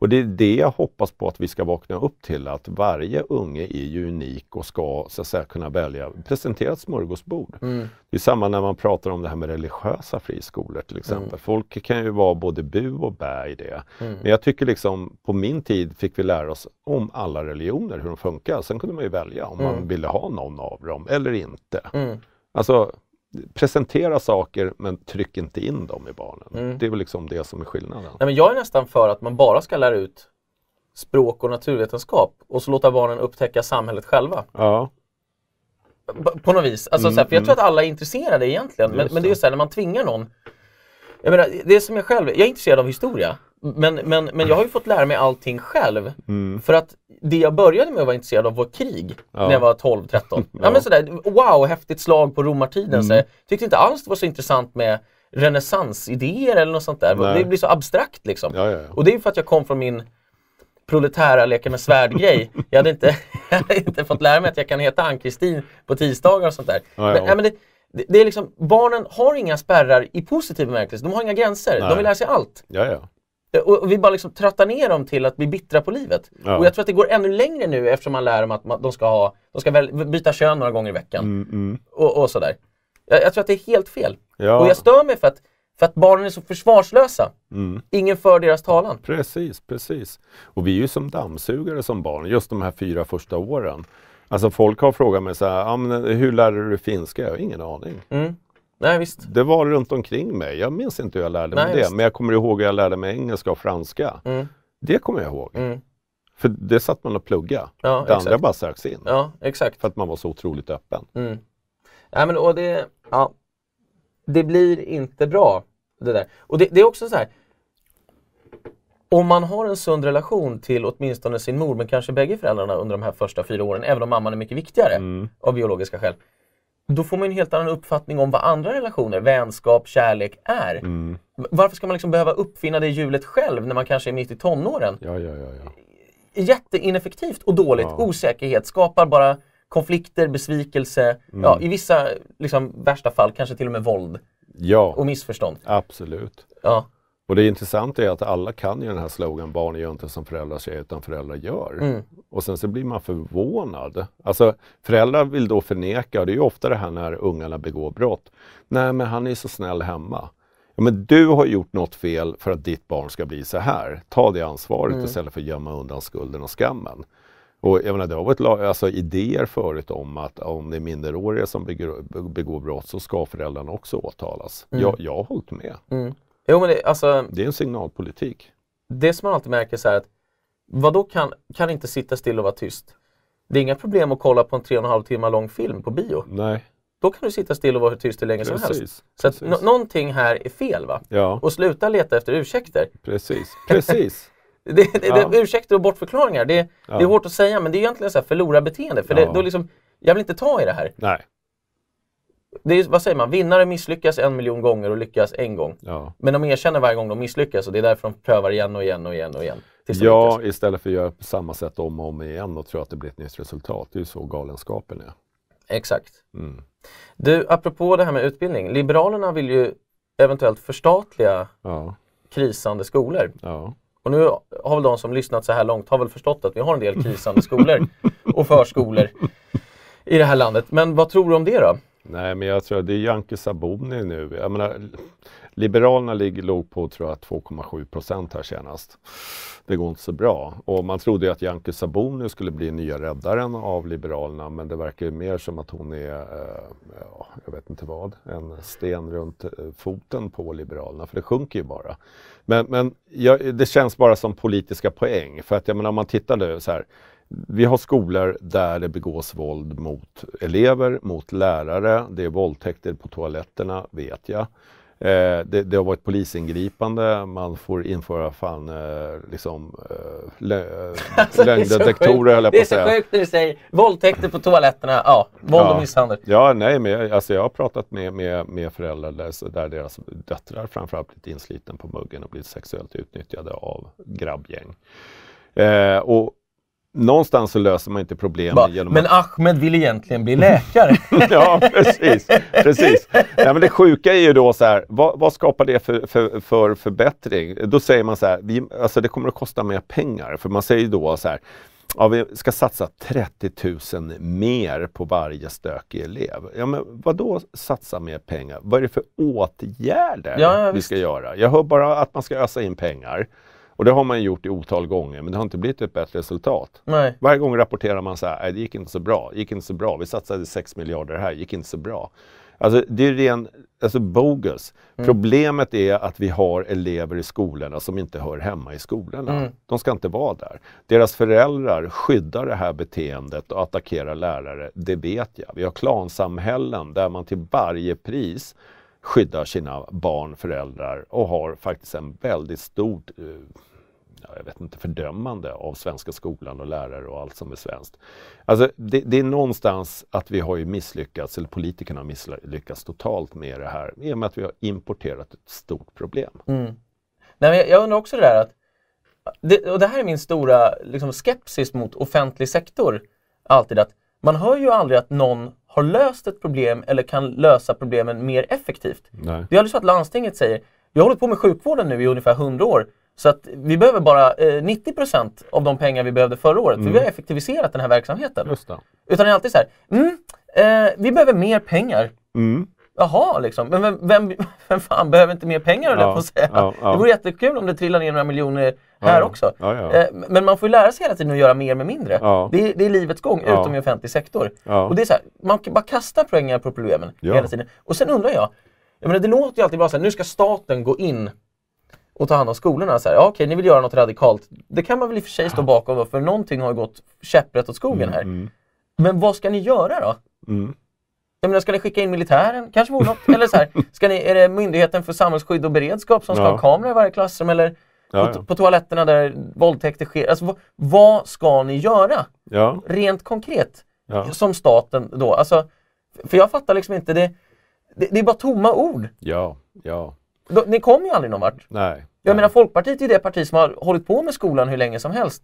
Och det är det jag hoppas på att vi ska vakna upp till. Att varje unge är ju unik och ska så att säga, kunna välja, presentera ett smörgåsbord. Mm. Det är samma när man pratar om det här med religiösa friskolor till exempel. Folk kan ju vara både bu och bä i det. Mm. Men jag tycker liksom, på min tid fick vi lära oss om alla religioner, hur de funkar. Sen kunde man ju välja om man Mm. ville ha någon av dem eller inte. Mm. Alltså, presentera saker men tryck inte in dem i barnen. Mm. Det är väl liksom det som är skillnaden. Nej, men jag är nästan för att man bara ska lära ut språk och naturvetenskap och så låta barnen upptäcka samhället själva. Ja, På något vis. Alltså, Mm, så här, för jag tror mm. att alla är intresserade egentligen. Men, men det är ju så här, när man tvingar någon. Jag menar, det är som jag själv, jag är intresserad av historia. Men, men, men jag har ju fått lära mig allting själv. mm. För att det jag började med att vara intresserad av var krig. Ja. När jag var 12-13. (laughs) ja. Ja. men sådär, wow, häftigt slag på romartiden. Mm. Tyckte inte alls det var så intressant med renässansidéer eller något sånt där. Nej. Det blir så abstrakt liksom. ja. Och det är ju för att jag kom från min proletära leka med svärd-grej. Jag hade inte, (laughs) jag hade inte fått lära mig att jag kan heta Ann-Kristin på tisdagar och sånt där. Men, nej, men det, det, det är liksom, barnen har inga spärrar i positiv bemärkelse. De har inga gränser. De Nej. vill lära sig allt. ja, ja. Och, vi bara liksom tröttar ner dem till att bli bittra på livet. Ja. Och jag tror att det går ännu längre nu eftersom man lär dem att man, de ska, ha, de ska väl, byta kön några gånger i veckan. Mm, mm. Och, och sådär. Jag, jag tror att det är helt fel. ja. Och jag stör mig för att, för att barnen är så försvarslösa. Mm. Ingen för deras talan. Precis, precis. Och vi är ju som dammsugare som barn, just de här fyra första åren. Alltså folk har frågat mig så här, ah, hur lärde du dig finska? Jag har ingen aning. Nej visst. Det var runt omkring mig. Jag minns inte hur jag lärde mig Nej, det. visst. Men jag kommer ihåg hur jag lärde mig engelska och franska. Mm. Det kommer jag ihåg. Mm. För det satt man och plugga. Ja, det andra exakt. bara söks in. Ja, exakt. För att man var så otroligt öppen. Mm. Nej, men, och det, ja, det blir inte bra. Det där. Och det, det är också så här. Om man har en sund relation till åtminstone sin mor, men kanske bägge föräldrarna under de här första fyra åren, även om mamman är mycket viktigare Mm. av biologiska skäl. Då får man en helt annan uppfattning om vad andra relationer, vänskap, kärlek är. Mm. Varför ska man liksom behöva uppfinna det hjulet själv när man kanske är mitt i tonåren? Ja, ja, ja, ja. jätteineffektivt och dåligt. Ja. Osäkerhet skapar bara konflikter, besvikelse, Mm. ja, i vissa liksom, värsta fall kanske till och med våld Ja, och missförstånd. absolut. Ja. Och det intressanta är att alla kan ju den här slogan, barn gör inte som föräldrar säger utan föräldrar gör. Mm. Och sen så blir man förvånad. Alltså föräldrar vill då förneka, och det är ju ofta det här när ungarna begår brott. Nej men han är så snäll hemma. Ja, men du har gjort något fel för att ditt barn ska bli så här. Ta det ansvaret Mm. istället för att gömma undan skulden och skammen. Och jag menar, det har varit alltså, idéer förut om att om det är minderåriga som begår, begår brott så ska föräldrarna också åtalas. Mm. Jag, jag har hållit med. Mm. Jo men det, alltså, Det är en signalpolitik. det som man alltid märker så här att vad då kan, kan inte sitta still och vara tyst? Det är inga problem att kolla på en tre och en halv timme lång film på bio. Nej, Då kan du sitta still och vara hur tyst hur länge som helst. precis. Så att precis. nå- någonting här är fel va? Ja, Och sluta leta efter ursäkter. precis. Precis. (laughs) Det, det, Ja. det, ursäkter och bortförklaringar, det, det är Ja. hårt att säga men det är egentligen så här förlorarbeteende. För det, Ja. då liksom, jag vill inte ta i det här. Nej. Det är, vad säger man, vinnare misslyckas en miljon gånger och lyckas en gång. Ja, Men de erkänner varje gång de misslyckas och det är därför de prövar igen och igen och igen och igen. ja lyckas. istället för att göra på samma sätt om och om igen och tro att det blir ett nytt resultat. Det är ju så galenskapen är. Exakt. Mm. Du, apropå det här med utbildning. Liberalerna vill ju eventuellt förstatliga Ja, krisande skolor. ja. Och nu har väl de som lyssnat så här långt har väl förstått att vi har en del krisande skolor (laughs) och förskolor i det här landet. Men vad tror du om det då? Nej, men jag tror att det är Janke Sabuni nu. Jag menar, Liberalerna ligger, låg på tror jag 2,7 procent här senast. Det går inte så bra. Och man trodde ju att Janke Sabuni skulle bli nya räddaren av Liberalerna men det verkar ju mer som att hon är, eh, ja, jag vet inte vad, en sten runt eh, foten på Liberalerna för det sjunker ju bara. Men, men ja, det känns bara som politiska poäng för att jag menar om man tittar nu så här vi har skolor där det begås våld mot elever, mot lärare. Det är våldtäkter på toaletterna, vet jag. Eh, det, det, har varit polisingripande, man får införa fan eh, liksom eh, lö, alltså, (laughs) lögndetektorer höll jag på att säga. Det är så sjukt när du säger våldtäkter på toaletterna, ja, våld ja. och misshandel. Ja, nej, men alltså jag har pratat med, med, med föräldrar där, där deras döttrar framförallt blivit insliten på muggen och blivit sexuellt utnyttjade av grabbgäng. Eh, och någonstans så löser man inte problemen genom Men att... Ahmed vill egentligen bli läkare. (laughs) ja, precis. precis. Ja, men det sjuka är ju då så här, vad, vad skapar det för, för, för, förbättring? Då säger man så här, vi, alltså det kommer att kosta mer pengar. För man säger då så här, ja, vi ska satsa 30 000 mer på varje stökig elev. Ja, men vad då satsa mer pengar? Vad är det för åtgärder ja, vi ska göra? Jag hör bara att man ska ösa in pengar. Och det har man gjort i otal gånger men det har inte blivit ett bättre resultat. Nej. Varje gång rapporterar man så här, det gick inte så bra, gick inte så bra, vi satsade 6 miljarder här, gick inte så bra. Alltså det är ren alltså bogus. Mm. Problemet är att vi har elever i skolorna som inte hör hemma i skolorna. Mm. De ska inte vara där. Deras föräldrar skyddar det här beteendet och attackerar lärare, det vet jag. Vi har klansamhällen där man till varje pris skyddar sina barn, föräldrar och har faktiskt en väldigt stort eh, jag vet inte, fördömande av svenska skolan och lärare och allt som är svenskt. Alltså, det, det, är någonstans att vi har ju misslyckats, eller politikerna har misslyckats totalt med det här, i och med att vi har importerat ett stort problem. Mm. Nej, jag undrar också det där att, det, och det här är min stora liksom, skepsis mot offentlig sektor, alltid att man hör ju aldrig att någon har löst ett problem eller kan lösa problemen mer effektivt. Nej. Det är aldrig så att landstinget säger, vi har hållit på med sjukvården nu i ungefär 100 år, så att vi behöver bara eh, 90% av de pengar vi behövde förra året, mm. för vi har effektiviserat den här verksamheten. Just det. Utan det är alltid så här, mm, eh, vi behöver mer pengar. Mm. Jaha, liksom. men vem, vem, vem fan behöver inte mer pengar, ja, på att säga. Ja, ja. Det vore jättekul om det trillar ner några miljoner här också. Eh, men man får lära sig hela tiden att göra mer med mindre. Det är, det, är livets gång, utom i offentlig sektor. Och det är så här, man kan bara kasta pengar på problemen hela tiden. Och sen undrar jag, jag menar, det låter ju alltid bara så här, nu ska staten gå in och ta hand om skolorna. Så här, ja, okej, ni vill göra något radikalt. Det kan man väl i och för sig stå bakom då, för någonting har gått käpprätt åt skogen här. Mm, mm. Men vad ska ni göra då? Mm. Jag menar, ska ni skicka in militären? Kanske vore något. Eller så här, ska ni, är det Myndigheten för samhällsskydd och beredskap som ska ja. ha kameror i varje klassrum? Eller ja, på, ja. på, toaletterna där våldtäkter sker? Alltså, vad, vad ska ni göra? Rent konkret. Som staten då. Alltså, för jag fattar liksom inte, det, det, det är bara tomma ord. Ja, ja. Ni kommer ju aldrig någon vart. Nej. Jag menar Folkpartiet är det parti som har hållit på med skolan hur länge som helst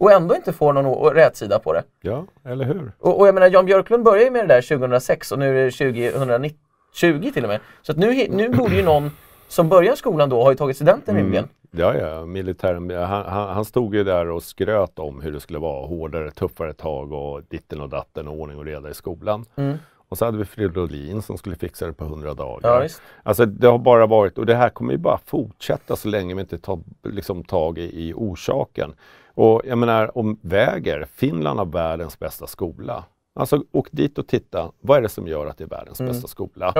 och ändå inte får någon rätsida på det. Ja, eller hur? Och, och jag menar Jan Björklund började ju med det där 2006 och nu är det 2020 till och med. Så att nu, nu borde ju någon som börjar skolan då ha ju tagit studenten mm. rimligen. Ja, ja, militären, han, han, han, stod ju där och skröt om hur det skulle vara hårdare, tuffare tag och ditten och datten och ordning och reda i skolan. Mm. Och så hade vi Fridolin som skulle fixa det på 100 dagar. Ja, alltså det har bara varit, och det här kommer ju bara fortsätta så länge vi inte tar liksom, tag i, i orsaken. Och jag menar, om väger, Finland har världens bästa skola. Alltså åk dit och titta, vad är det som gör att det är världens mm. bästa skola?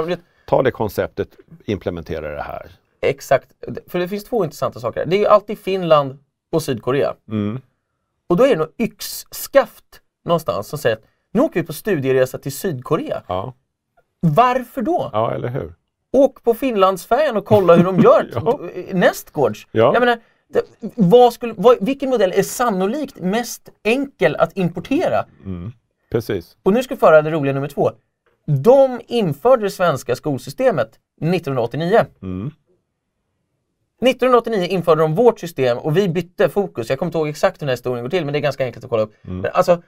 Ta det konceptet, implementera det här. Exakt, för det finns två intressanta saker. Det är ju alltid Finland och Sydkorea. Mm. Och då är det något yxskaft någonstans som säger att nu åker vi på studieresa till Sydkorea. Ja. Varför då? Ja, eller hur? Åk på Finlandsfärjan och kolla hur de (laughs) gör ja. nästgårds. Ja. Jag menar, vad skulle, vad, vilken modell är sannolikt mest enkel att importera? Mm. Precis. Och nu ska vi föra det roliga nummer två. De införde det svenska skolsystemet 1989. Mm. 1989 införde de vårt system och vi bytte fokus. Jag kommer inte ihåg exakt hur den här historien går till men det är ganska enkelt att kolla upp. Mm. Men alltså,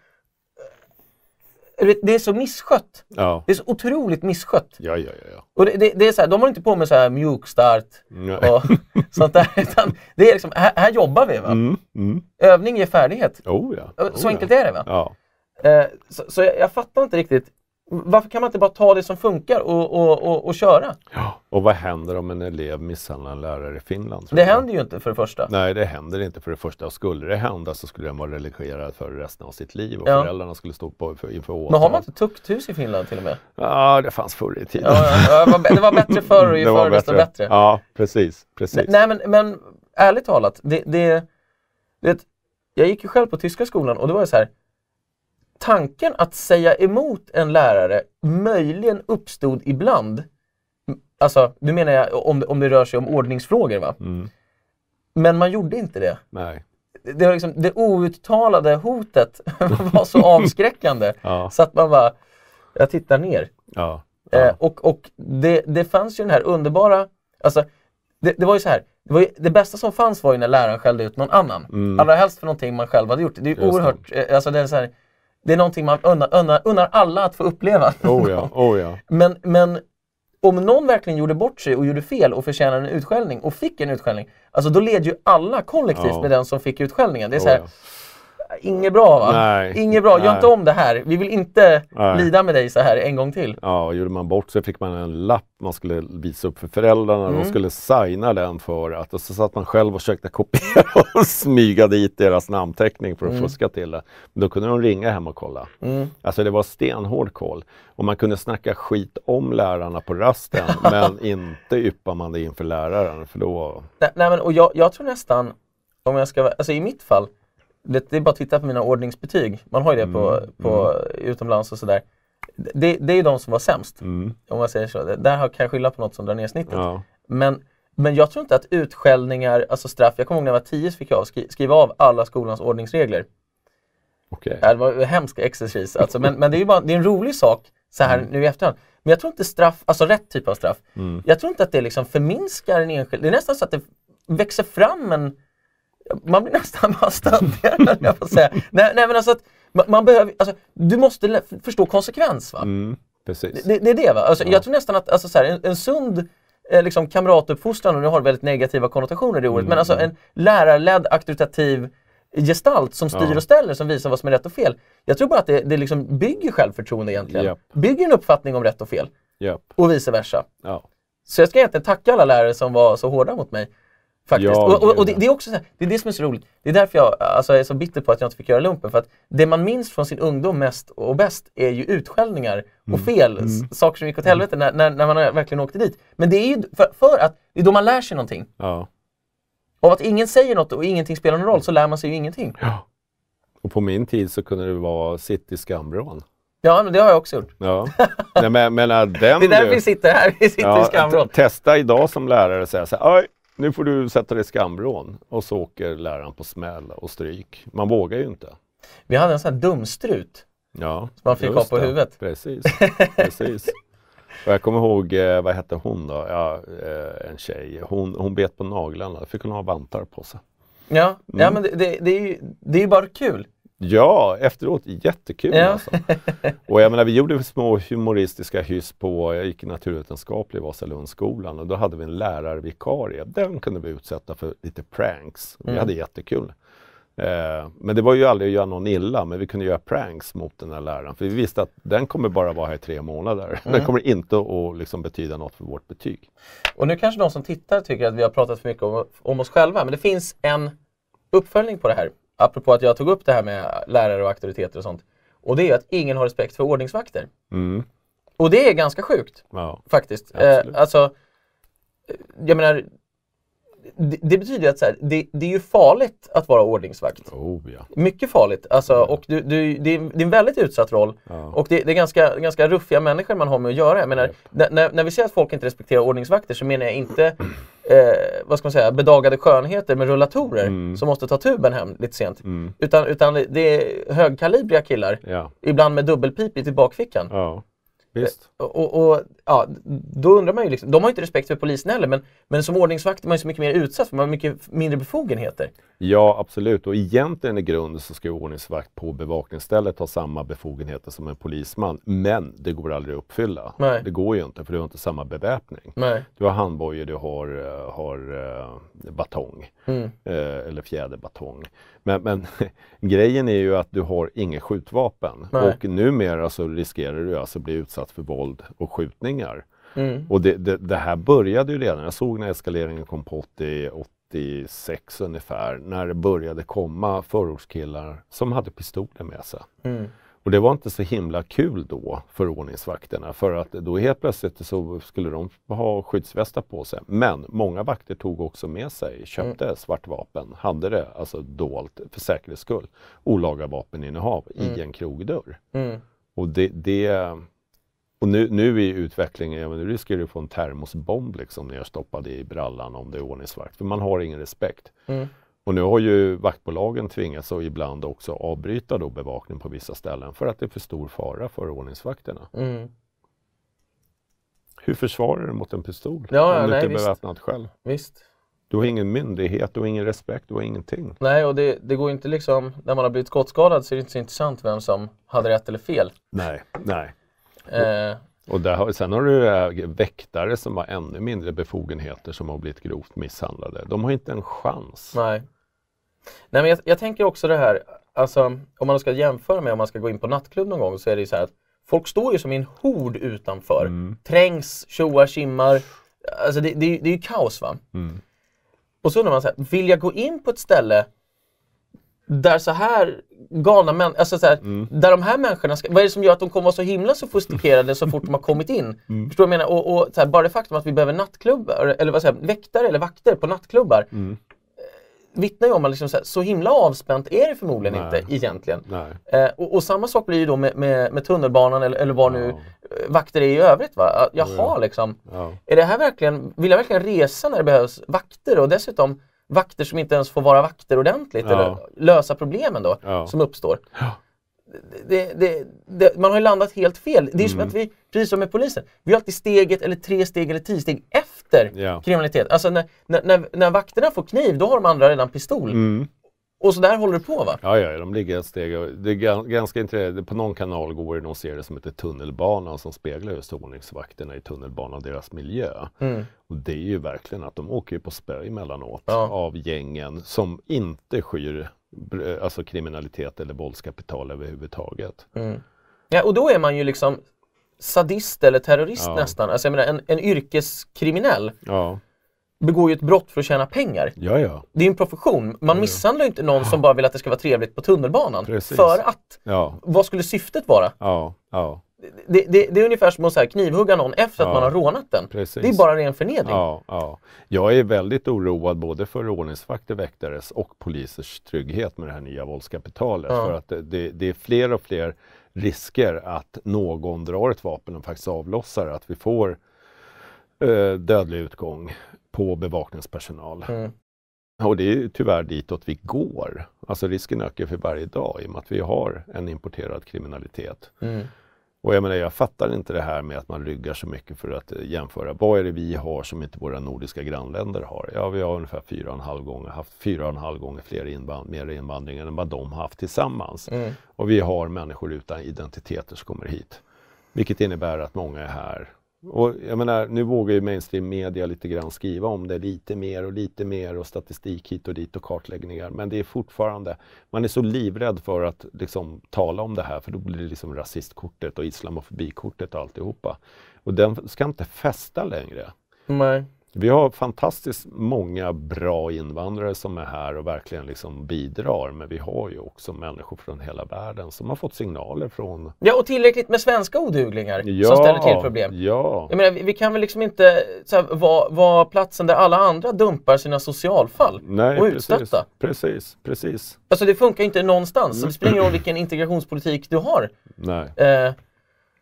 det är så misskött. Ja. Det är så otroligt misskött. Ja, ja, ja. Och det, det, det är så här, de håller inte på med så här mjukstart och (laughs) sånt där. Utan det är liksom, här, här jobbar vi. Va? Mm, mm. Övning ger färdighet. Oh, ja. så oh, enkelt är det. Va? Ja. Eh, så, så jag, jag, fattar inte riktigt Varför kan man inte bara ta det som funkar och, och, och, och köra? Ja. Och vad händer om en elev misshandlar en lärare i Finland? Det händer ju inte för det första. Nej, det händer inte för det första. Och skulle det hända så skulle den vara relegerad för resten av sitt liv och Ja. föräldrarna skulle stå på, för, inför åtal. Men har man inte tukthus i Finland till och med? Ja, det fanns förr i tiden. Ja, ja, det var- det var bättre förr och ju (laughs) Det förr desto bättre. Ja, precis. precis. Nej men, men ärligt talat, det, det, det, jag gick ju själv på tyska skolan och det var ju så här. Tanken att säga emot en lärare möjligen uppstod ibland. Alltså, nu menar jag om, om det rör sig om ordningsfrågor va? Mm. Men man gjorde inte det. Nej. Det, var liksom, det outtalade hotet (laughs) var så avskräckande (laughs) Ja, så att man bara, jag tittar ner. ja. Eh, ja. och och det, det fanns ju den här underbara, alltså det, det var ju så här, det, ju, det bästa som fanns var ju när läraren skällde ut någon annan. Mm. Allra helst för någonting man själv hade gjort. Det är det. oerhört, eh, alltså det är så här, det är någonting man unnar, unnar, unnar alla att få uppleva. Oh ja, oh ja. (laughs) Men, men om någon verkligen gjorde bort sig och gjorde fel och förtjänade en utskällning och fick en utskällning, alltså då led ju alla kollektivt Ja. med den som fick utskällningen. Det är Oh så här, ja. Inget bra va? Nej. Inget bra, gör Nej. inte om det här. Vi vill inte Nej. lida med dig så här en gång till. Ja, och gjorde man bort sig fick man en lapp man skulle visa upp för föräldrarna. Mm. De skulle signa den för att, och så satt man själv och försökte kopiera (laughs) och smyga dit deras namnteckning för att Mm. fuska till det. Men då kunde de ringa hem och kolla. Mm. Alltså det var stenhård koll. Och man kunde snacka skit om lärarna på rasten (laughs) men inte yppar man det inför läraren för då... Nej, nej men och jag, jag tror nästan, om jag ska alltså i mitt fall, det, det är bara att titta på mina ordningsbetyg. Man har ju det på, på utomlands och sådär. Det, det är ju de som var sämst, Mm, om man säger så. Där har- kan jag skylla på något som drar ner snittet. ja. Men, men jag tror inte att utskällningar, alltså straff, jag kommer ihåg när jag var tio så fick jag skri, skriva av alla skolans ordningsregler. Ja, Det var hemsk exercis alltså. men, men det är bara, det är en rolig sak så här nu i efterhand. Men jag tror inte straff, alltså rätt typ av straff, Mm. jag tror inte att det liksom förminskar en enskild, det är nästan så att det växer fram en man blir nästan bara höll jag att säga. (laughs) Nej, nej men alltså att man, man behöver, alltså, du måste förstå konsekvens va? Mm, precis. Det, det är det va? Alltså, Jag tror nästan att alltså, så här, en, en sund eh, liksom, kamratuppfostran, och nu har väldigt negativa konnotationer det ordet, men alltså en lärarledd auktoritativ gestalt som styr Ja. och ställer, som visar vad som är rätt och fel. Jag tror bara att det, det liksom bygger självförtroende egentligen. Japp. Bygger en uppfattning om rätt och fel Japp. och vice versa. Ja. Så jag ska egentligen tacka alla lärare som var så hårda mot mig. Faktiskt. Ja, och, och, och det, det är också så här, det är det som är så roligt. Det är därför jag alltså, är så bitter på att jag inte fick göra lumpen. För att det man minns från sin ungdom mest och bäst är ju utskällningar och Mm. fel, s- saker som gick åt helvete när, när, när man verkligen åkte dit. Men det är ju för, för att det är då man lär sig någonting. Ja. Av att ingen säger något och ingenting spelar någon roll så lär man sig ju ingenting. ja. Och på min tid så kunde det vara sitt i skamvrån. Ja, men det har jag också gjort. Ja. Nej, men, men den (laughs) Det är därför vi sitter här, vi sitter i skamvrån. te- Testa idag som lärare och säga så här, "Oj, nu får du sätta dig i skamvrån. Och så åker läraren på smäll och stryk. Man vågar ju inte. Vi hade en sån här dumstrut. Ja, man fick ha på det. huvudet. Precis, precis. (laughs) Och jag kommer ihåg, eh, vad hette hon då? Ja, eh, en tjej. Hon, hon bet på naglarna. Fick hon ha vantar på sig. Ja, ja Mm. men det, det, det, är ju, det är ju bara kul. Ja, efteråt jättekul Ja. alltså. Och jag menar, vi gjorde små humoristiska hyss på, jag gick i naturvetenskaplig i Vasalundsskolan och då hade vi en lärarvikarie. Den kunde vi utsätta för lite pranks. Vi Mm. hade jättekul. Eh, men det var ju aldrig att göra någon illa, men vi kunde göra pranks mot den här läraren. För vi visste att den kommer bara vara här i tre månader. (laughs) Mm. Den kommer inte att liksom betyda något för vårt betyg. Och nu kanske de som tittar tycker att vi har pratat för mycket om, om oss själva, men det finns en uppföljning på det här. Apropå att jag tog upp det här med lärare och auktoriteter och sånt. Och det är att ingen har respekt för ordningsvakter. Mm. Och det är ganska sjukt Ja. faktiskt. Eh, alltså, eh, jag menar, det, det betyder att så här, det, det är ju farligt att vara ordningsvakt. Oh, ja. Mycket farligt. Alltså, och du, du, det, är, det är en väldigt utsatt roll. Ja. Och det, det är ganska, ganska ruffiga människor man har med att göra. Jag menar, när, när, när vi säger att folk inte respekterar ordningsvakter så menar jag inte eh, vad ska man säga, bedagade skönheter med rullatorer Mm. som måste ta tuben hem lite sent. Mm. Utan, utan det är högkalibriga killar, Ja. ibland med dubbelpipigt i bakfickan. Visst. Och, och, och, ja, då undrar man ju, liksom, de har inte respekt för polisen heller, men, men som ordningsvakt är man ju så mycket mer utsatt, för man har mycket mindre befogenheter. Ja, absolut. Och egentligen i grunden så ska ju ordningsvakt på bevakningsstället ha samma befogenheter som en polisman. Men det går aldrig att uppfylla. Nej. Det går ju inte för du har inte samma beväpning. Nej. Du har handbojor, du har, eh, har uh, batong. Mm. Eller fjäderbatong. Men, men (laughs) grejen är ju att du har inget skjutvapen. Nej. Och numera så riskerar du alltså bli utsatt för våld och skjutningar. Mm. Och det, det, det, här började ju redan, jag såg när eskaleringen kom på 80, 86 ungefär, när det började komma förortskillar som hade pistoler med sig. Mm. Och det var inte så himla kul då för ordningsvakterna för att då helt plötsligt så skulle de ha skyddsvästar på sig. Men många vakter tog också med sig, köpte Mm. svartvapen, hade det alltså dolt för säkerhets skull. Olaga vapeninnehav Mm. i en krogdörr. Mm. Och det, det och nu, nu i utvecklingen, ja, nu riskerar du få en termosbomb liksom nerstoppad i brallan om det är ordningsvakt. För man har ingen respekt. Mm. Och nu har ju vaktbolagen tvingats att ibland också avbryta då bevakning på vissa ställen för att det är för stor fara för ordningsvakterna. Mm. Hur försvarar du mot en pistol? Ja, om du nej, inte är beväpnad själv. Visst. Du har ingen myndighet, du har ingen respekt, du har ingenting. Nej, och det, det går inte liksom, när man har blivit skottskadad så är det inte så intressant vem som hade rätt eller fel. Nej, nej. Eh, Och där har, sen har du äh, väktare som har ännu mindre befogenheter som har blivit grovt misshandlade. De har inte en chans. nej. Nej, men jag, jag tänker också det här, alltså om man ska jämföra med om man ska gå in på nattklubb någon gång så är det ju så här att folk står ju som i en hord utanför. Mm. Trängs, tjoar, simmar. Alltså det, det, är ju- det är ju kaos va. Mm. Och så undrar man så här, vill jag gå in på ett ställe där så här galna människor, alltså så här, Mm. där de här människorna, ska, vad är det som gör att de kommer vara så himla sofistikerade så fort de har kommit in? (laughs) Mm. Förstår du vad jag menar? Och, och här, bara det faktum att vi behöver nattklubbar, eller vad säger väktare eller vakter på nattklubbar Mm. Vittnar ju om att liksom så, här, så himla avspänt är det förmodligen Nej. inte egentligen. Eh, och, och samma sak blir ju då med, med, med tunnelbanan eller, eller vad nu Ja. eh, vakter är i övrigt. Va? Att, Jaha, Ja. liksom. Ja. Är det här verkligen, vill jag verkligen resa när det behövs vakter och dessutom vakter som inte ens får vara vakter ordentligt Ja. eller lösa problemen då som uppstår. Det, det, det, man har ju landat helt fel. Det är som Mm. att vi, precis som med polisen, vi har alltid steget eller tre steg eller tio steg efter Ja. kriminalitet. Alltså när, när, när, när vakterna får kniv, då har de andra redan pistol. Mm. Och så där håller det på va? Ja, ja, de ligger ett steg. Det är gan- ganska intressant. På någon kanal går det någon serie som heter Tunnelbanan som speglar just ordningsvakterna i tunnelbanan och deras miljö. Mm. Och det är ju verkligen att de åker på spö emellanåt Ja. av gängen som inte skyr alltså kriminalitet eller våldskapital överhuvudtaget. Mm. Ja, och då är man ju liksom sadist eller terrorist Ja. nästan. Alltså jag menar, en, en yrkeskriminell Ja, begår ju ett brott för att tjäna pengar. ja, ja. Det är ju en profession. Man misshandlar ju inte någon som bara vill att det ska vara trevligt på tunnelbanan. Precis. För att. Ja, Vad skulle syftet vara? ja, ja, Det, det, det är ungefär som att så här, knivhugga någon efter att Ja. man har rånat den. precis. Det är bara ren förnedring. Ja, ja. Jag är väldigt oroad både för ordningsvakter, väktares och polisers trygghet med det här nya våldskapitalet. Ja. För att det, det är fler och fler risker att någon drar ett vapen och faktiskt avlossar, att vi får eh, dödlig utgång på bevakningspersonal. Mm. Och det är tyvärr ditåt vi går. Alltså risken ökar för varje dag i och med att vi har en importerad kriminalitet. Mm. Och jag menar, jag fattar inte det här med att man ryggar så mycket för att eh, jämföra. Vad är det vi har som inte våra nordiska grannländer har? Ja, vi har ungefär fyra och en halv gånger, haft fyra och en halv gånger fler invand mer invandring än vad de har haft tillsammans. Mm. Och vi har människor utan identiteter som kommer hit. Vilket innebär att många är här. Och jag menar, nu vågar ju mainstream media lite grann skriva om det lite mer och lite mer och statistik hit och dit och kartläggningar. Men det är fortfarande, man är så livrädd för att liksom tala om det här för då blir det liksom rasistkortet och islamofobikortet och alltihopa. Och den ska inte fästa längre. Nej. Vi har fantastiskt många bra invandrare som är här och verkligen liksom bidrar. Men vi har ju också människor från hela världen som har fått signaler från... Ja, och tillräckligt med svenska oduglingar Ja, som ställer till problem. Ja, Jag menar, vi, kan väl liksom inte så vara, vara platsen där alla andra dumpar sina socialfall Nej, och precis, utstötta. precis, precis. Alltså det funkar inte någonstans. Det spelar ingen roll vilken integrationspolitik du har. Nej. Eh,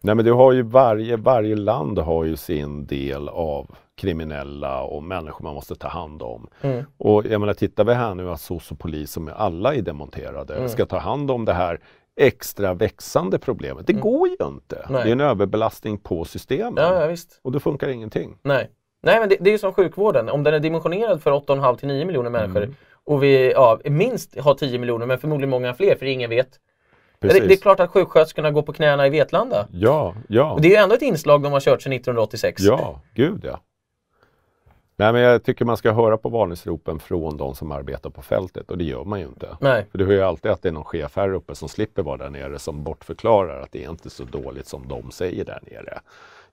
Nej men du har ju varje, varje land har ju sin del av kriminella och människor man måste ta hand om. Mm. Och jag menar tittar vi här nu att SOS och polis som är alla är demonterade Mm. ska ta hand om det här extra växande problemet. Det Mm. går ju inte. Nej. Det är en överbelastning på systemen Ja, ja visst. och då funkar ingenting. Nej. Nej, men det, det är ju som sjukvården. Om den är dimensionerad för 8,5 till 9 miljoner människor Mm. och vi ja, minst har 10 miljoner, men förmodligen många fler, för ingen vet. Det, Precis. det är klart att sjuksköterskorna går på knäna i Vetlanda. Ja, ja. Och det är ju ändå ett inslag de har kört sedan 1986. Ja, gud ja. Nej, men jag tycker man ska höra på varningsropen från de som arbetar på fältet och det gör man ju inte. Nej. För du hör ju alltid att det är någon chef här uppe som slipper vara där nere som bortförklarar att det är inte så dåligt som de säger där nere.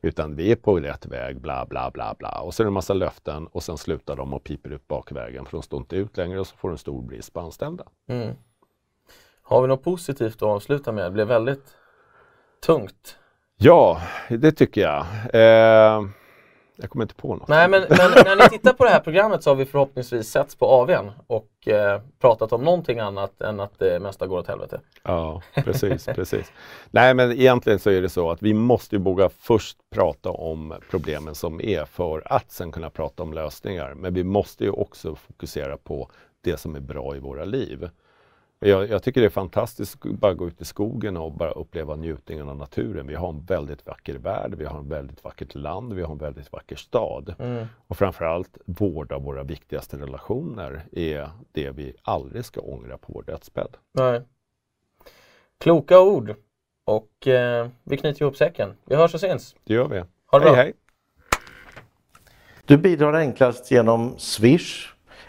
Utan vi är på rätt väg, bla bla bla bla. Och så är det en massa löften och sen slutar de och piper ut bakvägen för de står inte ut längre och så får en stor brist på anställda. Mm. Har vi något positivt att avsluta med? Det blev väldigt tungt. Ja, det tycker jag. Eh, jag kommer inte på något. Nej, men, men när ni tittar på det här programmet så har vi förhoppningsvis setts på AWn och eh, pratat om någonting annat än att det mesta går åt helvete. Ja, precis, (laughs) precis. Nej, men egentligen så är det så att vi måste ju våga först prata om problemen som är för att sen kunna prata om lösningar. Men vi måste ju också fokusera på det som är bra i våra liv. Jag, jag tycker det är fantastiskt att bara gå ut i skogen och bara uppleva njutningen av naturen. Vi har en väldigt vacker värld, vi har en väldigt vackert land, vi har en väldigt vacker stad. Mm. Och framförallt vårda våra viktigaste relationer är det vi aldrig ska ångra på vår dödsbädd. Nej. Kloka ord. Och eh, vi knyter ihop säcken. Vi hörs och syns. Det gör vi. Ha det hej, bra. hej! Du bidrar enklast genom Swish